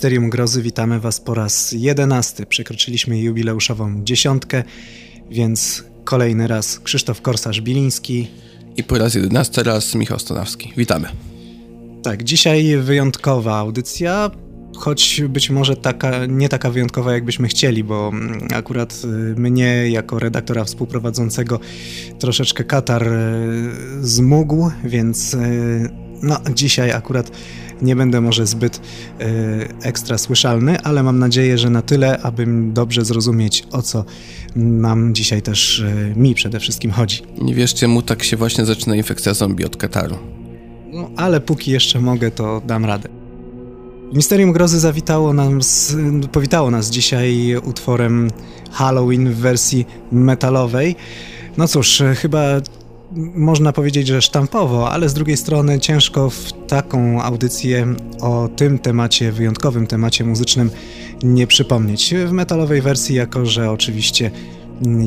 Misterium Grozy witamy Was po raz jedenasty. Przekroczyliśmy jubileuszową dziesiątkę, więc kolejny raz Krzysztof Korsarz-Biliński. I po raz jedenasty raz Michał Stonawski. Witamy. Tak, dzisiaj wyjątkowa audycja, choć być może taka, nie taka wyjątkowa, jakbyśmy chcieli, bo akurat y, mnie jako redaktora współprowadzącego troszeczkę Katar y, zmógł, więc y, no, dzisiaj akurat nie będę może zbyt e, ekstra słyszalny, ale mam nadzieję, że na tyle, abym dobrze zrozumieć, o co nam dzisiaj też, e, mi przede wszystkim chodzi. Nie wierzcie mu, tak się właśnie zaczyna infekcja zombie od Kataru. No, ale póki jeszcze mogę, to dam radę. Misterium Grozy zawitało nas, powitało nas dzisiaj utworem Halloween w wersji metalowej. No cóż, chyba można powiedzieć, że sztampowo, ale z drugiej strony ciężko w taką audycję o tym temacie, wyjątkowym temacie muzycznym nie przypomnieć. W metalowej wersji, jako że oczywiście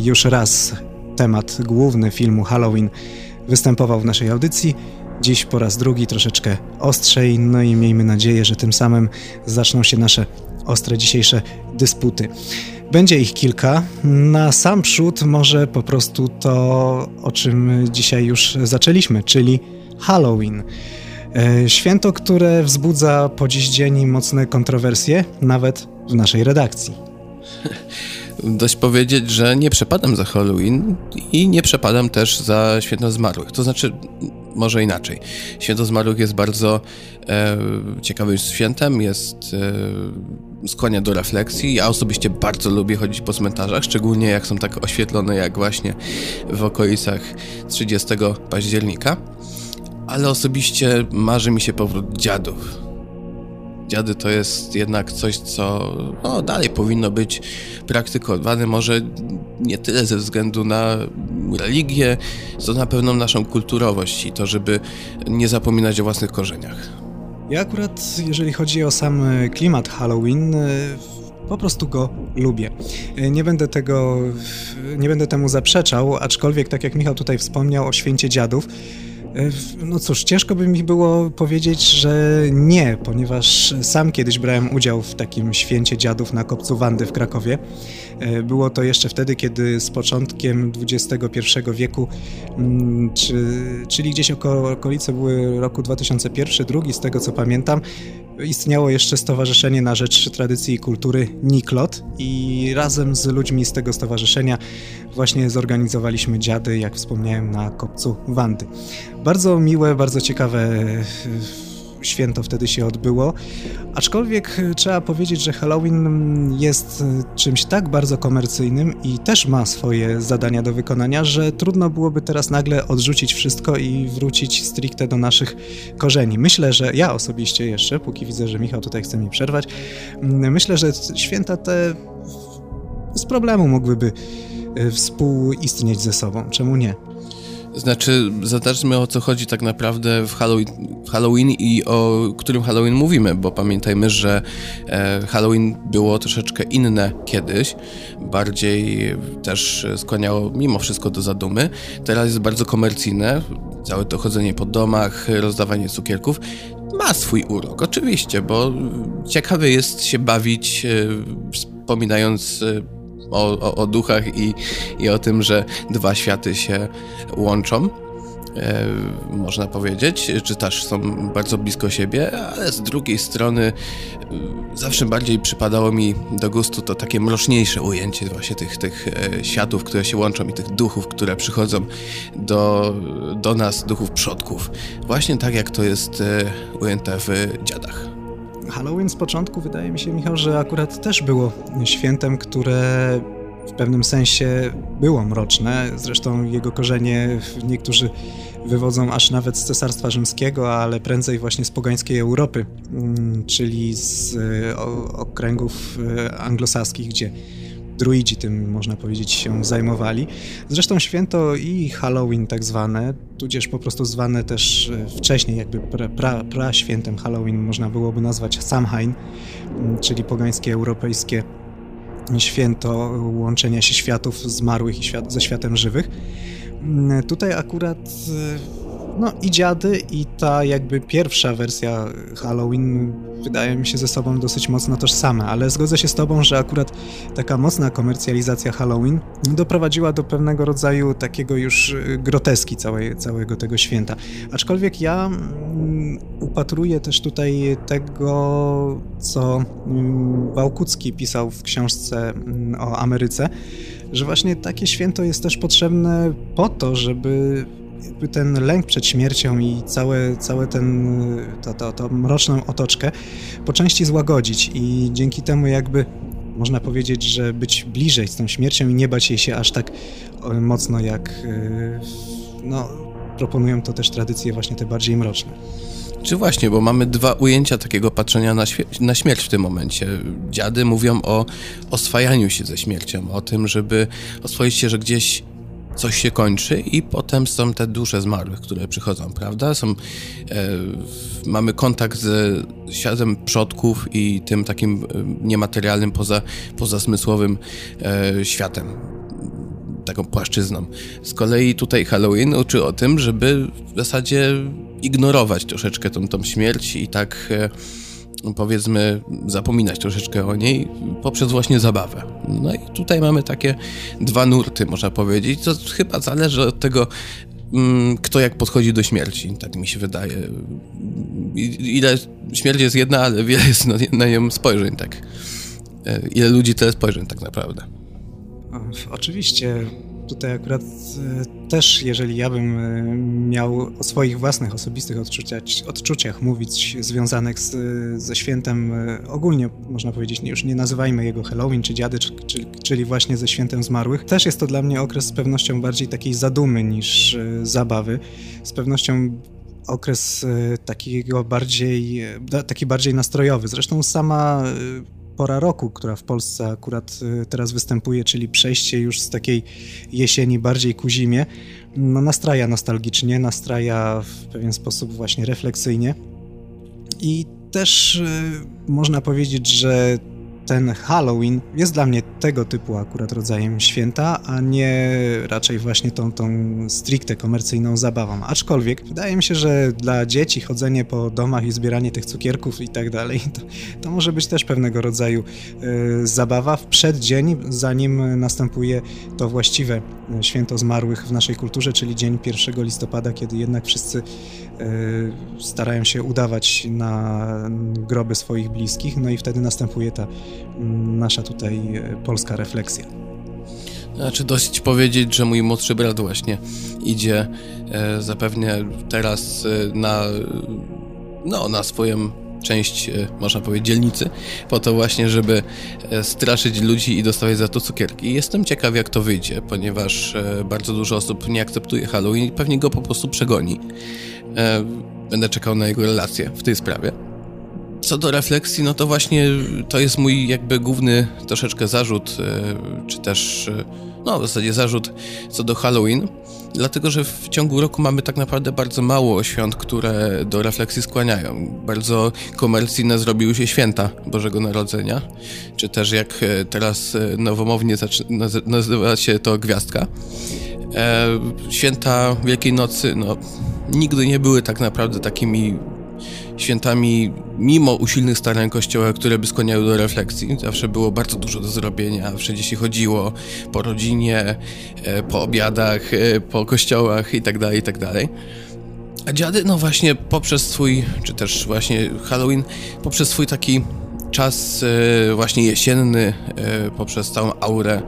już raz temat główny filmu Halloween występował w naszej audycji, dziś po raz drugi troszeczkę ostrzej, no i miejmy nadzieję, że tym samym zaczną się nasze ostre dzisiejsze dysputy. Będzie ich kilka. Na sam przód może po prostu to, o czym dzisiaj już zaczęliśmy, czyli Halloween. E, święto, które wzbudza po dziś dzień mocne kontrowersje, nawet w naszej redakcji. Dość powiedzieć, że nie przepadam za Halloween i nie przepadam też za Święto Zmarłych. To znaczy, może inaczej. Święto Zmarłych jest bardzo e, ciekawym świętem, jest e, skłania do refleksji. Ja osobiście bardzo lubię chodzić po cmentarzach, szczególnie jak są tak oświetlone jak właśnie w okolicach 30 października. Ale osobiście marzy mi się powrót dziadów dziady to jest jednak coś, co no, dalej powinno być praktykowane. Może nie tyle ze względu na religię, co na pewną naszą kulturowość i to, żeby nie zapominać o własnych korzeniach. Ja akurat, jeżeli chodzi o sam klimat Halloween, po prostu go lubię. Nie będę tego, nie będę temu zaprzeczał, aczkolwiek tak jak Michał tutaj wspomniał o święcie dziadów, E, no cóż, ciężko by mi było powiedzieć, że nie, ponieważ sam kiedyś brałem udział w takim święcie dziadów na kopcu Wandy w Krakowie. E, było to jeszcze wtedy, kiedy z początkiem XXI wieku, mm, czy, czyli gdzieś około okolice były roku 2001-2002, z tego co pamiętam, istniało jeszcze Stowarzyszenie na Rzecz Tradycji i Kultury NIKLOT i razem z ludźmi z tego stowarzyszenia właśnie zorganizowaliśmy dziady, jak wspomniałem, na kopcu Wandy. Bardzo miłe, bardzo ciekawe święto wtedy się odbyło. Aczkolwiek trzeba powiedzieć, że Halloween jest czymś tak bardzo komercyjnym i też ma swoje zadania do wykonania, że trudno byłoby teraz nagle odrzucić wszystko i wrócić stricte do naszych korzeni. Myślę, że ja osobiście jeszcze, póki widzę, że Michał tutaj chce mi przerwać, myślę, że święta te z problemu mogłyby e, współistnieć ze sobą. Czemu nie? Znaczy, zobaczmy o co chodzi tak naprawdę w Halloween, w Halloween, i o którym Halloween mówimy, bo pamiętajmy, że e, Halloween było troszeczkę inne kiedyś, bardziej też skłaniało mimo wszystko do zadumy. Teraz jest bardzo komercyjne, całe to chodzenie po domach, rozdawanie cukierków. Ma swój urok, oczywiście, bo ciekawe jest się bawić, e, wspominając e, o, o, o duchach i, i o tym, że dwa światy się łączą. E, można powiedzieć, czy też są bardzo blisko siebie, ale z drugiej strony e, zawsze bardziej przypadało mi do gustu to takie mroczniejsze ujęcie właśnie tych, tych e, światów, które się łączą i tych duchów, które przychodzą do, do nas, duchów przodków. Właśnie tak jak to jest ujęte w dziadach. Halloween z początku wydaje mi się, Michał, że akurat też było świętem, które w pewnym sensie było mroczne. Zresztą jego korzenie niektórzy wywodzą aż nawet z Cesarstwa Rzymskiego, ale prędzej właśnie z pogańskiej Europy, mm, czyli z e, okręgów e, anglosaskich, gdzie druidzi tym, można powiedzieć, się zajmowali. Zresztą święto i Halloween tak zwane, tudzież po prostu zwane też e, wcześniej, jakby pra, pra, pra Halloween można byłoby nazwać Samhain, czyli pogańskie europejskie święto łączenia się światów zmarłych i świat, ze światem żywych. Tutaj akurat No i dziady i ta jakby pierwsza wersja Halloween wydaje mi się ze sobą dosyć mocno tożsame, ale zgodzę się z tobą, że akurat taka mocna komercjalizacja Halloween doprowadziła do pewnego rodzaju takiego już groteski całej, całego tego święta. Aczkolwiek ja mm, upatruję też tutaj tego, co mm, Wałkucki pisał w książce mm, o Ameryce, że właśnie takie święto jest też potrzebne po to, żeby ten lęk przed śmiercią i całe, całe ten, to, to, to mroczną otoczkę po części złagodzić i dzięki temu jakby można powiedzieć, że być bliżej z tą śmiercią i nie bać jej się aż tak mocno jak e, no, proponują to też tradycje właśnie te bardziej mroczne. Czy właśnie, bo mamy dwa ujęcia takiego patrzenia na, na, śmierć w tym momencie. Dziady mówią o oswajaniu się ze śmiercią, o tym, żeby oswoić się, że gdzieś coś się kończy i potem są te dusze zmarłych, które przychodzą, prawda? Są, e, mamy kontakt ze światem przodków i tym takim e, niematerialnym, poza, pozasmysłowym e, światem, taką płaszczyzną. Z kolei tutaj Halloween uczy o tym, żeby w zasadzie ignorować troszeczkę tą, tą śmierć i tak... E, powiedzmy, zapominać troszeczkę o niej poprzez właśnie zabawę. No i tutaj mamy takie dwa nurty, można powiedzieć. To chyba zależy od tego, mm, kto jak podchodzi do śmierci, tak mi się wydaje. Ile śmierć jest jedna, ale wiele jest na, na nią spojrzeń, tak. E, ile ludzi tyle spojrzeń, tak naprawdę. Oczywiście tutaj akurat e, też, jeżeli ja bym e, miał o swoich własnych osobistych odczuciach, odczuciach mówić związanych z, ze świętem, e, ogólnie można powiedzieć, już nie nazywajmy jego Halloween czy dziady, czyli, czyli właśnie ze świętem zmarłych, też jest to dla mnie okres z pewnością bardziej takiej zadumy niż zabawy. Z pewnością okres takiego bardziej, taki bardziej nastrojowy. Zresztą sama pora roku, która w Polsce akurat y, teraz występuje, czyli przejście już z takiej jesieni bardziej ku zimie, no nastraja nostalgicznie, nastraja w pewien sposób właśnie refleksyjnie. I też y, można powiedzieć, że ten Halloween jest dla mnie tego typu akurat rodzajem święta, a nie raczej właśnie tą, tą stricte komercyjną zabawą. Aczkolwiek wydaje mi się, że dla dzieci chodzenie po domach i zbieranie tych cukierków i tak dalej, to, to może być też pewnego rodzaju y, zabawa w przeddzień, zanim następuje to właściwe święto zmarłych w naszej kulturze, czyli dzień 1 listopada, kiedy jednak wszyscy y, starają się udawać na groby swoich bliskich, no i wtedy następuje ta nasza tutaj e, polska refleksja. Znaczy dość powiedzieć, że mój młodszy brat właśnie idzie e, zapewne teraz e, na, no, na swoją część, e, można powiedzieć, dzielnicy, po to właśnie, żeby e, straszyć ludzi i dostawać za to cukierki. Jestem ciekaw, jak to wyjdzie, ponieważ e, bardzo dużo osób nie akceptuje Halloween i pewnie go po prostu przegoni. Będę czekał na jego relację w tej sprawie. Co do refleksji, no to właśnie to jest mój jakby główny troszeczkę zarzut, e, czy też, e, no w zasadzie zarzut co do Halloween, dlatego że w ciągu roku mamy tak naprawdę bardzo mało świąt, które do refleksji skłaniają. Bardzo komercyjne zrobiły się święta Bożego Narodzenia, czy też jak e, teraz nowomownie nazywa się to Gwiazdka. Święta Wielkiej Nocy, no nigdy nie były tak naprawdę takimi świętami, mimo usilnych starań Kościoła, które by skłaniały do refleksji. Zawsze było bardzo dużo do zrobienia, wszędzie się chodziło po rodzinie, e, po obiadach, e, po kościołach itd., tak itd. Tak A dziady, no właśnie poprzez swój, czy też właśnie Halloween, poprzez swój taki czas e, właśnie jesienny, poprzez całą aurę,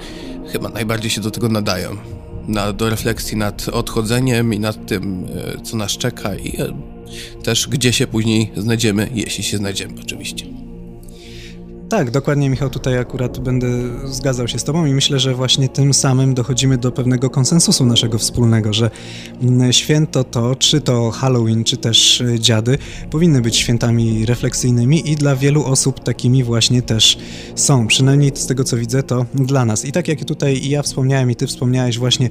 chyba najbardziej się do tego nadają. Na, do refleksji nad odchodzeniem i nad tym, co nas czeka i też gdzie się później znajdziemy, jeśli się znajdziemy oczywiście. Tak, dokładnie Michał, tutaj akurat będę zgadzał się z Tobą i myślę, że właśnie tym samym dochodzimy do pewnego konsensusu naszego wspólnego, że mm, święto to, czy to Halloween, czy też y, dziady, powinny być świętami refleksyjnymi i dla wielu osób takimi właśnie też są. Przynajmniej z tego co widzę, to dla nas. I tak jak tutaj i ja wspomniałem, i Ty wspomniałeś właśnie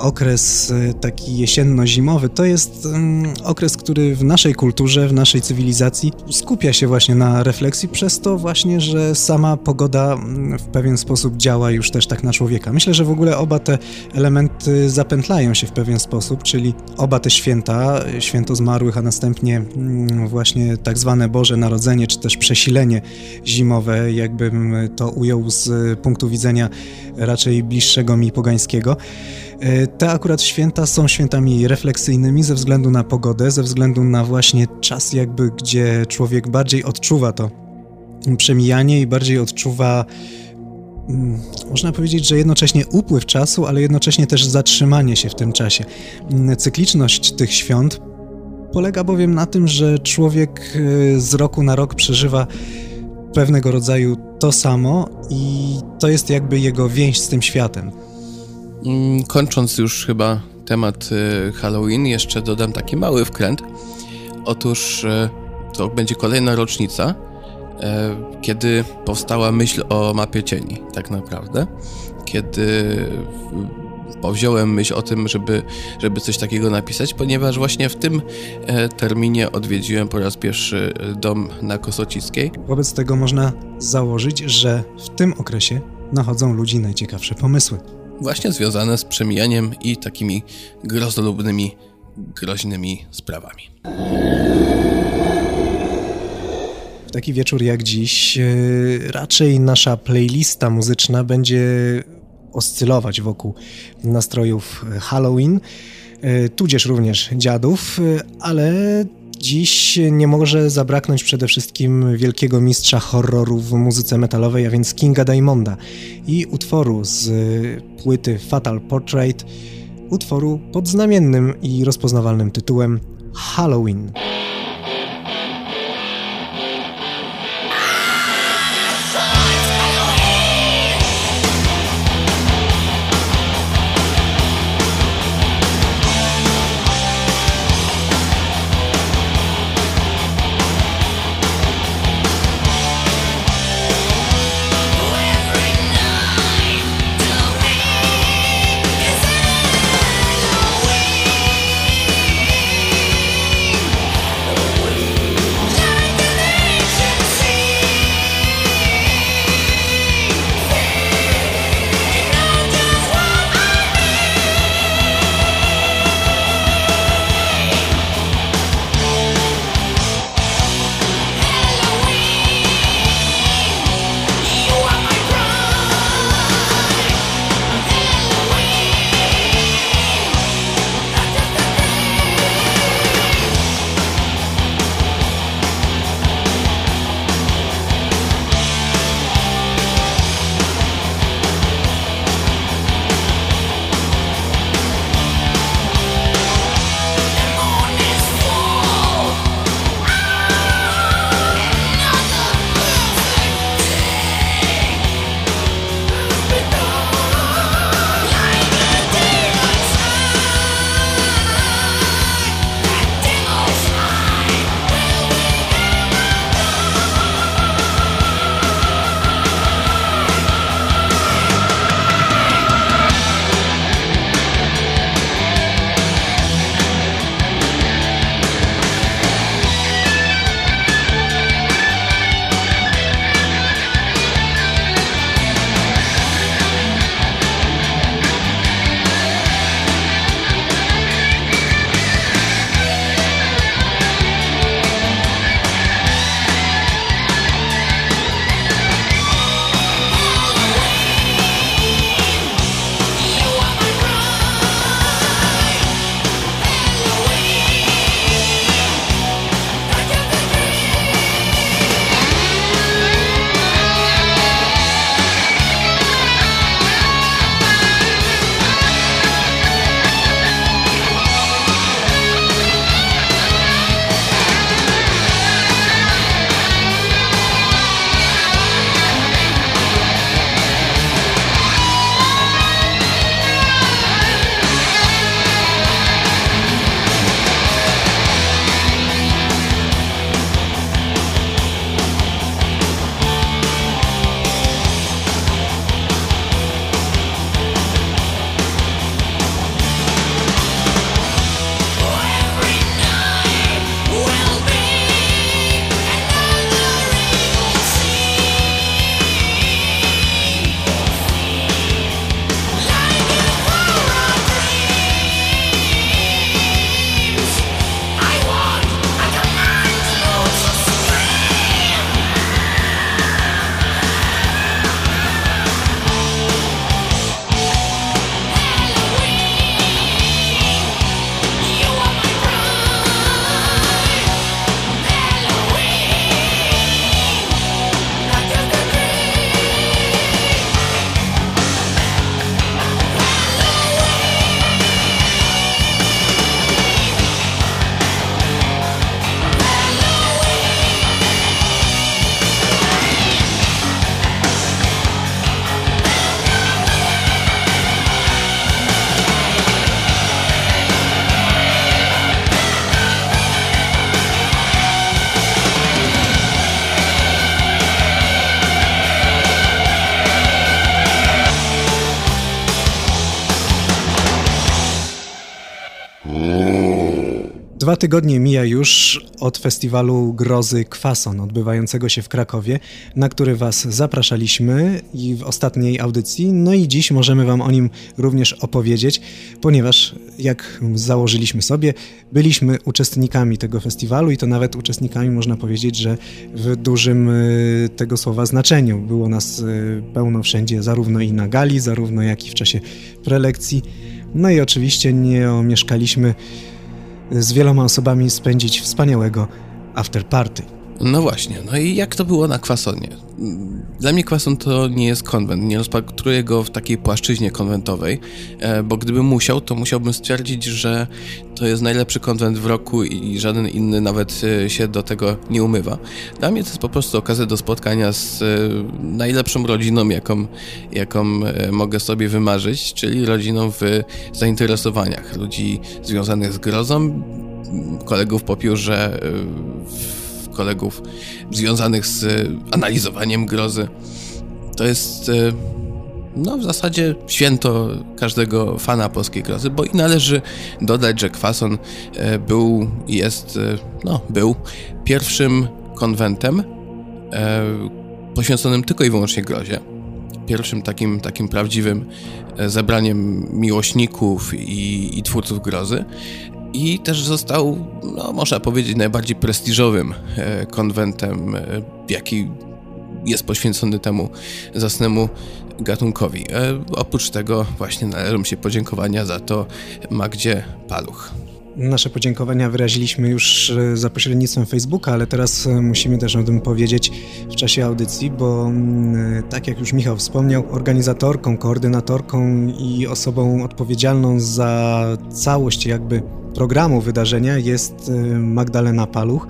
okres e, taki jesienno-zimowy to jest um, okres, który w naszej kulturze, w naszej cywilizacji skupia się właśnie na refleksji, przez to właśnie, że sama pogoda mm, w pewien sposób działa już też tak na człowieka. Myślę, że w ogóle oba te elementy zapętlają się w pewien sposób, czyli oba te święta, święto zmarłych, a następnie mm, właśnie tak zwane Boże Narodzenie, czy też przesilenie zimowe, jakbym to ujął z punktu widzenia raczej bliższego mi pogańskiego. E, te akurat święta są świętami refleksyjnymi ze względu na pogodę, ze względu na właśnie czas jakby, gdzie człowiek bardziej odczuwa to przemijanie i bardziej odczuwa mm, można powiedzieć, że jednocześnie upływ czasu, ale jednocześnie też zatrzymanie się w tym czasie. Mm, cykliczność tych świąt polega bowiem na tym, że człowiek e, z roku na rok przeżywa pewnego rodzaju to samo i to jest jakby jego więź z tym światem. Mm, kończąc już chyba temat y, Halloween, jeszcze dodam taki mały wkręt. Otóż y, to będzie kolejna rocznica, y, kiedy powstała myśl o mapie cieni, tak naprawdę. Kiedy powziąłem myśl o tym, żeby, żeby coś takiego napisać, ponieważ właśnie w tym e, terminie odwiedziłem po raz pierwszy dom na Kosocickiej. Wobec tego można założyć, że w tym okresie nachodzą ludzi najciekawsze pomysły właśnie związane z przemijaniem i takimi grozolubnymi, groźnymi sprawami. W taki wieczór jak dziś, e, raczej nasza playlista muzyczna będzie oscylować wokół nastrojów Halloween, e, tudzież również dziadów, e, ale Dziś nie może zabraknąć przede wszystkim wielkiego mistrza horroru w muzyce metalowej, a więc Kinga Diamonda i utworu z płyty Fatal Portrait, utworu pod znamiennym i rozpoznawalnym tytułem Halloween. Dwa tygodnie mija już od festiwalu Grozy Kwason, odbywającego się w Krakowie, na który Was zapraszaliśmy i w ostatniej audycji. No i dziś możemy Wam o nim również opowiedzieć, ponieważ jak założyliśmy sobie, byliśmy uczestnikami tego festiwalu i to nawet uczestnikami można powiedzieć, że w dużym y, tego słowa znaczeniu. Było nas y, pełno wszędzie, zarówno i na gali, zarówno jak i w czasie prelekcji. No i oczywiście nie omieszkaliśmy z wieloma osobami spędzić wspaniałego afterparty. No właśnie, no i jak to było na kwasonie? Dla mnie kwason to nie jest konwent, nie rozpatruję go w takiej płaszczyźnie konwentowej, e, bo gdybym musiał, to musiałbym stwierdzić, że to jest najlepszy konwent w roku i żaden inny nawet e, się do tego nie umywa. Dla mnie to jest po prostu okazja do spotkania z e, najlepszą rodziną, jaką, jaką mogę sobie wymarzyć, czyli rodziną w zainteresowaniach ludzi związanych z grozą, kolegów po piórze, w kolegów związanych z e, analizowaniem grozy. To jest e, no w zasadzie święto każdego fana polskiej grozy, bo i należy dodać, że Kwason e, był jest, no był pierwszym konwentem poświęconym tylko i wyłącznie grozie. Pierwszym takim, takim prawdziwym zebraniem miłośników i, i twórców grozy i też został, no, można powiedzieć, najbardziej prestiżowym e, konwentem, e, jaki jest poświęcony temu zasnemu gatunkowi. E, oprócz tego właśnie należą się podziękowania za to Magdzie Paluch. Nasze podziękowania wyraziliśmy już za pośrednictwem Facebooka, ale teraz musimy też o tym powiedzieć w czasie audycji, bo mm, tak jak już Michał wspomniał, organizatorką, koordynatorką i osobą odpowiedzialną za całość jakby programu wydarzenia jest y, Magdalena Paluch,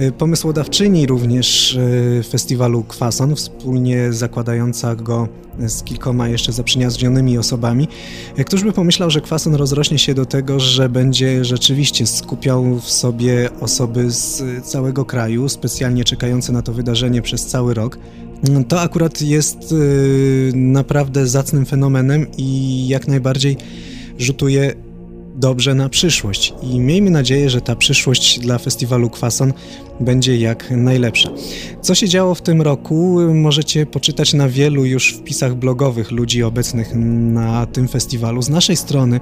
y, pomysłodawczyni również y, festiwalu Kwason, wspólnie zakładająca go z kilkoma jeszcze zaprzyjaźnionymi osobami. Któż by pomyślał, że Kwason rozrośnie się do tego, że będzie rzeczywiście skupiał w sobie osoby z całego kraju, specjalnie czekające na to wydarzenie przez cały rok. To akurat jest naprawdę zacnym fenomenem i jak najbardziej rzutuje dobrze na przyszłość i miejmy nadzieję, że ta przyszłość dla festiwalu Kwason będzie jak najlepsza. Co się działo w tym roku możecie poczytać na wielu już wpisach blogowych ludzi obecnych na tym festiwalu. Z naszej strony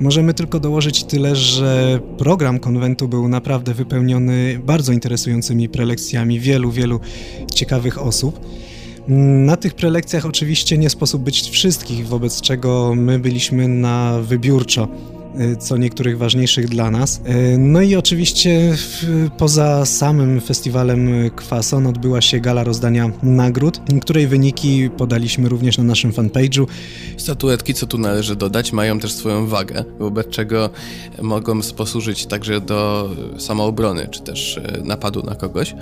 możemy tylko dołożyć tyle, że program konwentu był naprawdę wypełniony bardzo interesującymi prelekcjami wielu, wielu ciekawych osób. Na tych prelekcjach oczywiście nie sposób być wszystkich, wobec czego my byliśmy na wybiórczo co niektórych ważniejszych dla nas. Y, no i oczywiście poza samym festiwalem Kwason odbyła się gala rozdania nagród, której wyniki podaliśmy również na naszym fanpage'u. Statuetki, co tu należy dodać, mają też swoją wagę, wobec czego mogą posłużyć także do samoobrony, czy też y, napadu na kogoś,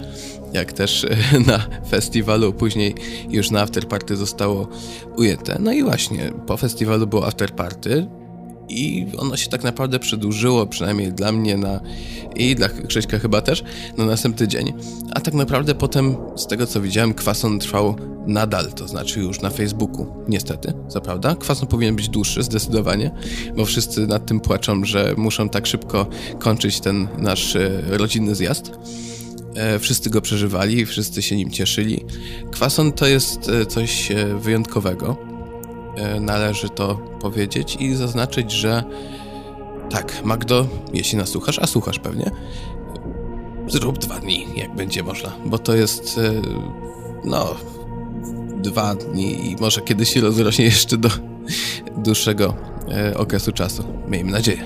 jak też na festiwalu, później już na afterparty zostało ujęte. No i właśnie, po festiwalu było afterparty, i ono się tak naprawdę przedłużyło, przynajmniej dla mnie na, i dla Krzyśka chyba też, na następny dzień. A tak naprawdę potem, z tego co widziałem, kwason trwał nadal, to znaczy już na Facebooku. Niestety, co prawda. Kwason powinien być dłuższy, zdecydowanie, bo wszyscy nad tym płaczą, że muszą tak szybko kończyć ten nasz e, rodzinny zjazd. E, wszyscy go przeżywali, wszyscy się nim cieszyli. Kwason to jest e, coś wyjątkowego należy to powiedzieć i zaznaczyć, że tak, Magdo, jeśli nas słuchasz, a słuchasz pewnie, zrób dwa dni, jak będzie można, bo to jest, e, no, dwa dni i może kiedyś się rozrośnie jeszcze do dłuższego e, okresu czasu. Miejmy nadzieję.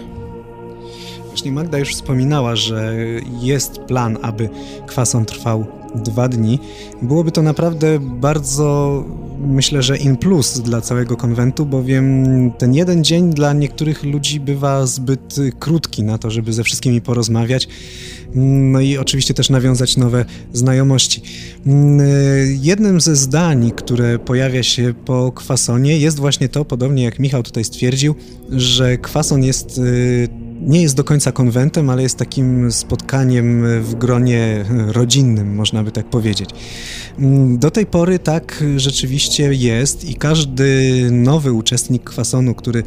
Właśnie Magda już wspominała, że jest plan, aby kwason trwał dwa dni. Byłoby to naprawdę bardzo, myślę, że in plus dla całego konwentu, bowiem ten jeden dzień dla niektórych ludzi bywa zbyt krótki na to, żeby ze wszystkimi porozmawiać. No i oczywiście też nawiązać nowe znajomości. Jednym ze zdań, które pojawia się po kwasonie jest właśnie to, podobnie jak Michał tutaj stwierdził, że kwason jest y, nie jest do końca konwentem, ale jest takim spotkaniem w gronie rodzinnym, można by tak powiedzieć. Mm, do tej pory tak rzeczywiście jest i każdy nowy uczestnik kwasonu, który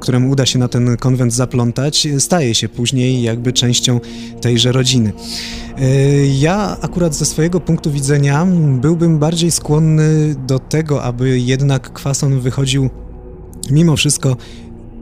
któremu uda się na ten konwent zaplątać, staje się później jakby częścią tejże rodziny. Ja akurat ze swojego punktu widzenia byłbym bardziej skłonny do tego, aby jednak kwason wychodził mimo wszystko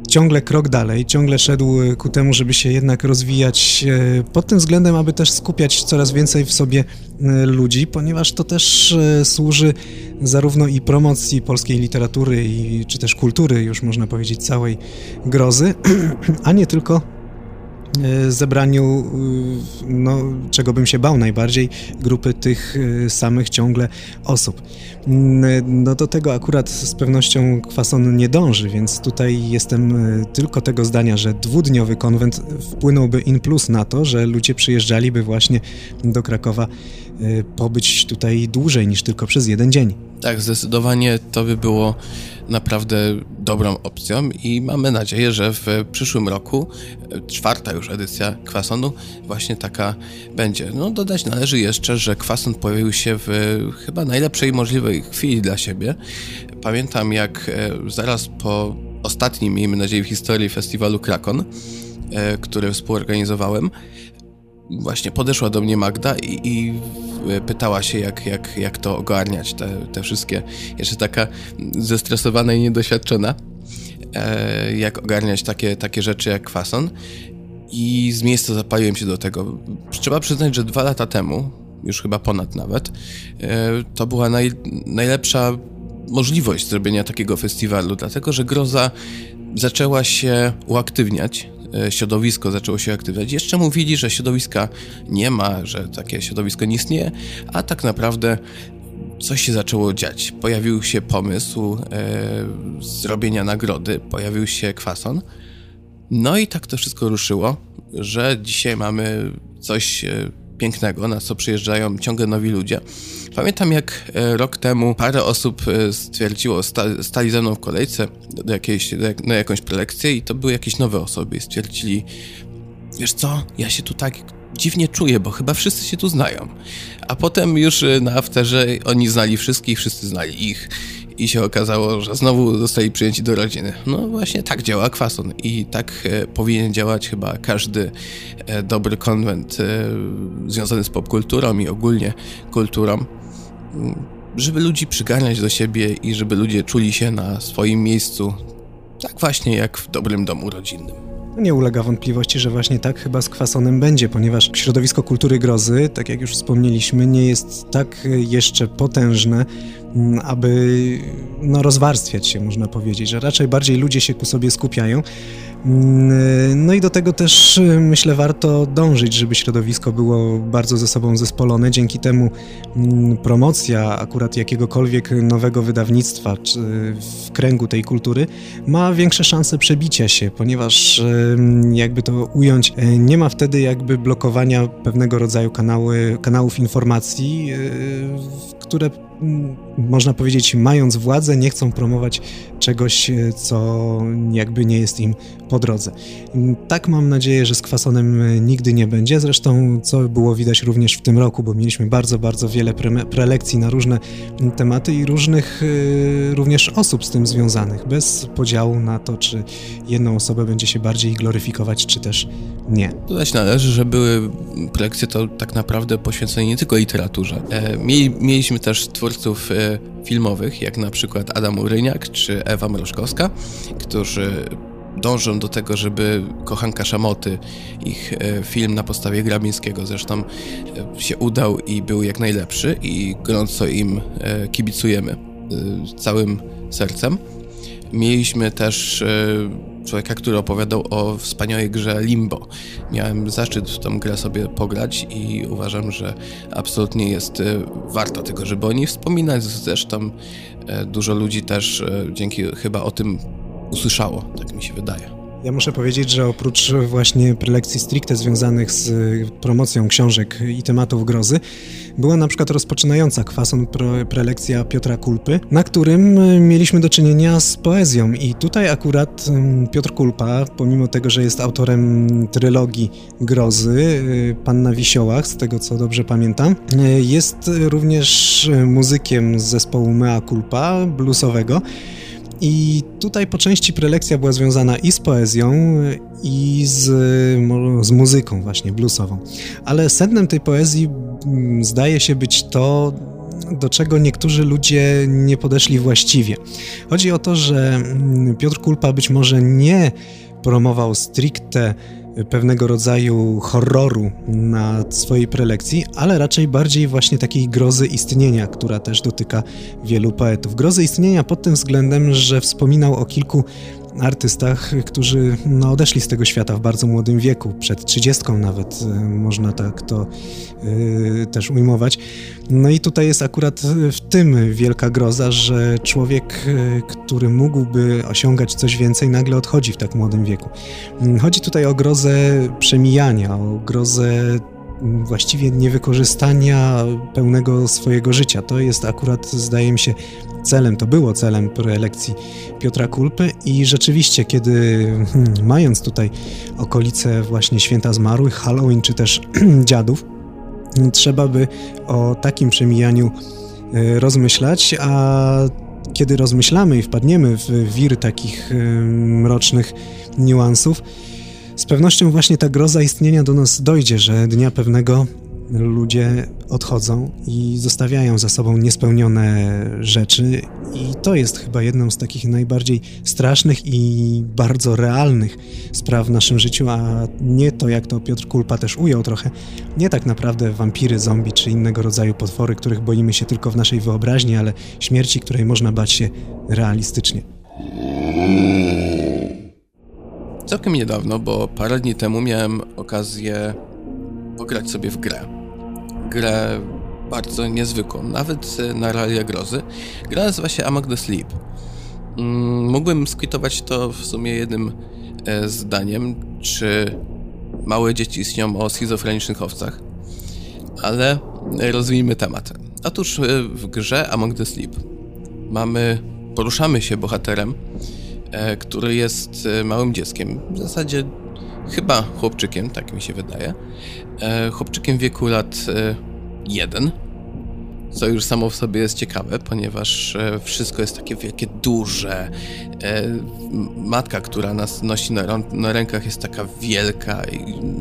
ciągle krok dalej, ciągle szedł ku temu, żeby się jednak rozwijać e, pod tym względem, aby też skupiać coraz więcej w sobie e, ludzi, ponieważ to też e, służy zarówno i promocji polskiej literatury, i, czy też kultury, już można powiedzieć, całej grozy, a nie tylko E, zebraniu, e, no, czego bym się bał najbardziej, grupy tych e, samych ciągle osób. No do tego akurat z pewnością kwason nie dąży, więc tutaj jestem tylko tego zdania, że dwudniowy konwent wpłynąłby in plus na to, że ludzie przyjeżdżaliby właśnie do Krakowa pobyć tutaj dłużej niż tylko przez jeden dzień. Tak, zdecydowanie to by było naprawdę dobrą opcją i mamy nadzieję, że w przyszłym roku czwarta już edycja Kwasonu właśnie taka będzie. No dodać należy jeszcze, że Kwason pojawił się w chyba najlepszej możliwej chwili dla siebie. Pamiętam jak e, zaraz po ostatnim, miejmy nadzieję, w historii festiwalu Krakon, e, który współorganizowałem, właśnie podeszła do mnie Magda i, i pytała się, jak, jak, jak to ogarniać, te, te wszystkie, jeszcze taka zestresowana i niedoświadczona, e, jak ogarniać takie, takie rzeczy jak kwason. I z miejsca zapaliłem się do tego. Trzeba przyznać, że dwa lata temu, już chyba ponad nawet, e, to była naj, najlepsza możliwość zrobienia takiego festiwalu, dlatego że Groza zaczęła się uaktywniać E, środowisko zaczęło się aktywować. Jeszcze mówili, że środowiska nie ma, że takie środowisko nie istnieje, a tak naprawdę coś się zaczęło dziać. Pojawił się pomysł e, zrobienia nagrody, pojawił się kwason. No i tak to wszystko ruszyło, że dzisiaj mamy coś e, pięknego, na co przyjeżdżają ciągle nowi ludzie. Pamiętam jak e, rok temu parę osób e, stwierdziło, sta, stali ze mną w kolejce do jakiejś, na jakąś prelekcję i to były jakieś nowe osoby i stwierdzili, wiesz co, ja się tu tak dziwnie czuję, bo chyba wszyscy się tu znają. A potem już e, na afterze oni znali wszystkich, wszyscy znali ich i się okazało, że znowu zostali przyjęci do rodziny. No właśnie tak działa kwason i tak e, powinien działać chyba każdy e, dobry konwent e, związany z popkulturą i ogólnie kulturą, mm, żeby ludzi przyganiać do siebie i żeby ludzie czuli się na swoim miejscu, tak właśnie jak w dobrym domu rodzinnym. Nie ulega wątpliwości, że właśnie tak chyba z kwasonem będzie, ponieważ środowisko kultury grozy, tak jak już wspomnieliśmy, nie jest tak jeszcze potężne, Mm, aby no, rozwarstwiać się, można powiedzieć, że raczej bardziej ludzie się ku sobie skupiają. Mm, no i do tego też y, myślę warto dążyć, żeby środowisko było bardzo ze sobą zespolone. Dzięki temu mm, promocja akurat jakiegokolwiek nowego wydawnictwa w kręgu tej kultury ma większe szanse przebicia się, ponieważ jakby to ująć, nie ma wtedy jakby blokowania pewnego rodzaju kanały, kanałów informacji, które można powiedzieć, mając władzę, nie chcą promować czegoś, e, co jakby nie jest im po drodze. Tak mam nadzieję, że z kwasonem e, nigdy nie będzie. Zresztą, co było widać również w tym roku, bo mieliśmy bardzo, bardzo wiele pre prelekcji na różne tematy i różnych e, również osób z tym związanych, bez podziału na to, czy jedną osobę będzie się bardziej gloryfikować, czy też nie. Dodać należy, że były prelekcje to tak naprawdę poświęcone nie tylko literaturze. Mieliśmy też twórców filmowych, jak na przykład Adam Uryniak czy Ewa Mrożkowska, którzy dążą do tego, żeby Kochanka Szamoty, ich e, film na podstawie Grabińskiego zresztą e, się udał i był jak najlepszy i gorąco im e, kibicujemy całym sercem. Mieliśmy też człowieka, który opowiadał o wspaniałej grze Limbo. Miałem zaszczyt w tą grę sobie pograć i uważam, że absolutnie jest warto tego, żeby o niej wspominać. Zresztą dużo ludzi też dzięki chyba o tym usłyszało, tak mi się wydaje. Ja muszę powiedzieć, że oprócz właśnie prelekcji stricte związanych z promocją książek i tematów grozy, była na przykład rozpoczynająca kwason prelekcja Piotra Kulpy, na którym mieliśmy do czynienia z poezją. I tutaj akurat Piotr Kulpa, pomimo tego, że jest autorem trylogii grozy, y, Panna Wisiołach, z tego co dobrze pamiętam, y, jest również muzykiem z zespołu Mea Culpa, bluesowego, I tutaj po części prelekcja była związana i z poezją, i z, z muzyką właśnie bluesową. Ale sednem tej poezji mm, zdaje się być to, do czego niektórzy ludzie nie podeszli właściwie. Chodzi o to, że mm, Piotr Kulpa być może nie promował stricte pewnego rodzaju horroru na swojej prelekcji, ale raczej bardziej właśnie takiej grozy istnienia, która też dotyka wielu poetów. Grozy istnienia pod tym względem, że wspominał o kilku artystach, którzy no, odeszli z tego świata w bardzo młodym wieku, przed trzydziestką nawet, e, można tak to yy, też ujmować. No i tutaj jest akurat w tym wielka groza, że człowiek, e, który mógłby osiągać coś więcej, nagle odchodzi w tak młodym wieku. Chodzi tutaj o grozę przemijania, o grozę właściwie niewykorzystania pełnego swojego życia. To jest akurat, zdaje mi się, celem, to było celem prelekcji Piotra Kulpy i rzeczywiście, kiedy hmm, mając tutaj okolice właśnie święta zmarłych, Halloween czy też dziadów, trzeba by o takim przemijaniu e, rozmyślać, a kiedy rozmyślamy i wpadniemy w wir takich mrocznych niuansów, z pewnością właśnie ta groza istnienia do nas dojdzie, że dnia pewnego ludzie odchodzą i zostawiają za sobą niespełnione rzeczy, i to jest chyba jedną z takich najbardziej strasznych i bardzo realnych spraw w naszym życiu, a nie to, jak to Piotr Kulpa też ujął trochę, nie tak naprawdę wampiry, zombie czy innego rodzaju potwory, których boimy się tylko w naszej wyobraźni, ale śmierci, której można bać się realistycznie. Całkiem niedawno, bo parę dni temu miałem okazję pograć sobie w grę. Grę bardzo niezwykłą, nawet na realia grozy. Gra nazywa się Among the Sleep. Mm, mógłbym skwitować to w sumie jednym e, zdaniem, czy małe dzieci śnią o schizofrenicznych owcach. Ale rozwijmy temat. Otóż e, w grze Among the Sleep mamy, poruszamy się bohaterem, E, który jest e, małym dzieckiem. W zasadzie chyba chłopczykiem, tak mi się wydaje. E, chłopczykiem wieku lat jeden, co już samo w sobie jest ciekawe, ponieważ wszystko jest takie wielkie, duże. Matka, która nas nosi na, na rękach jest taka wielka.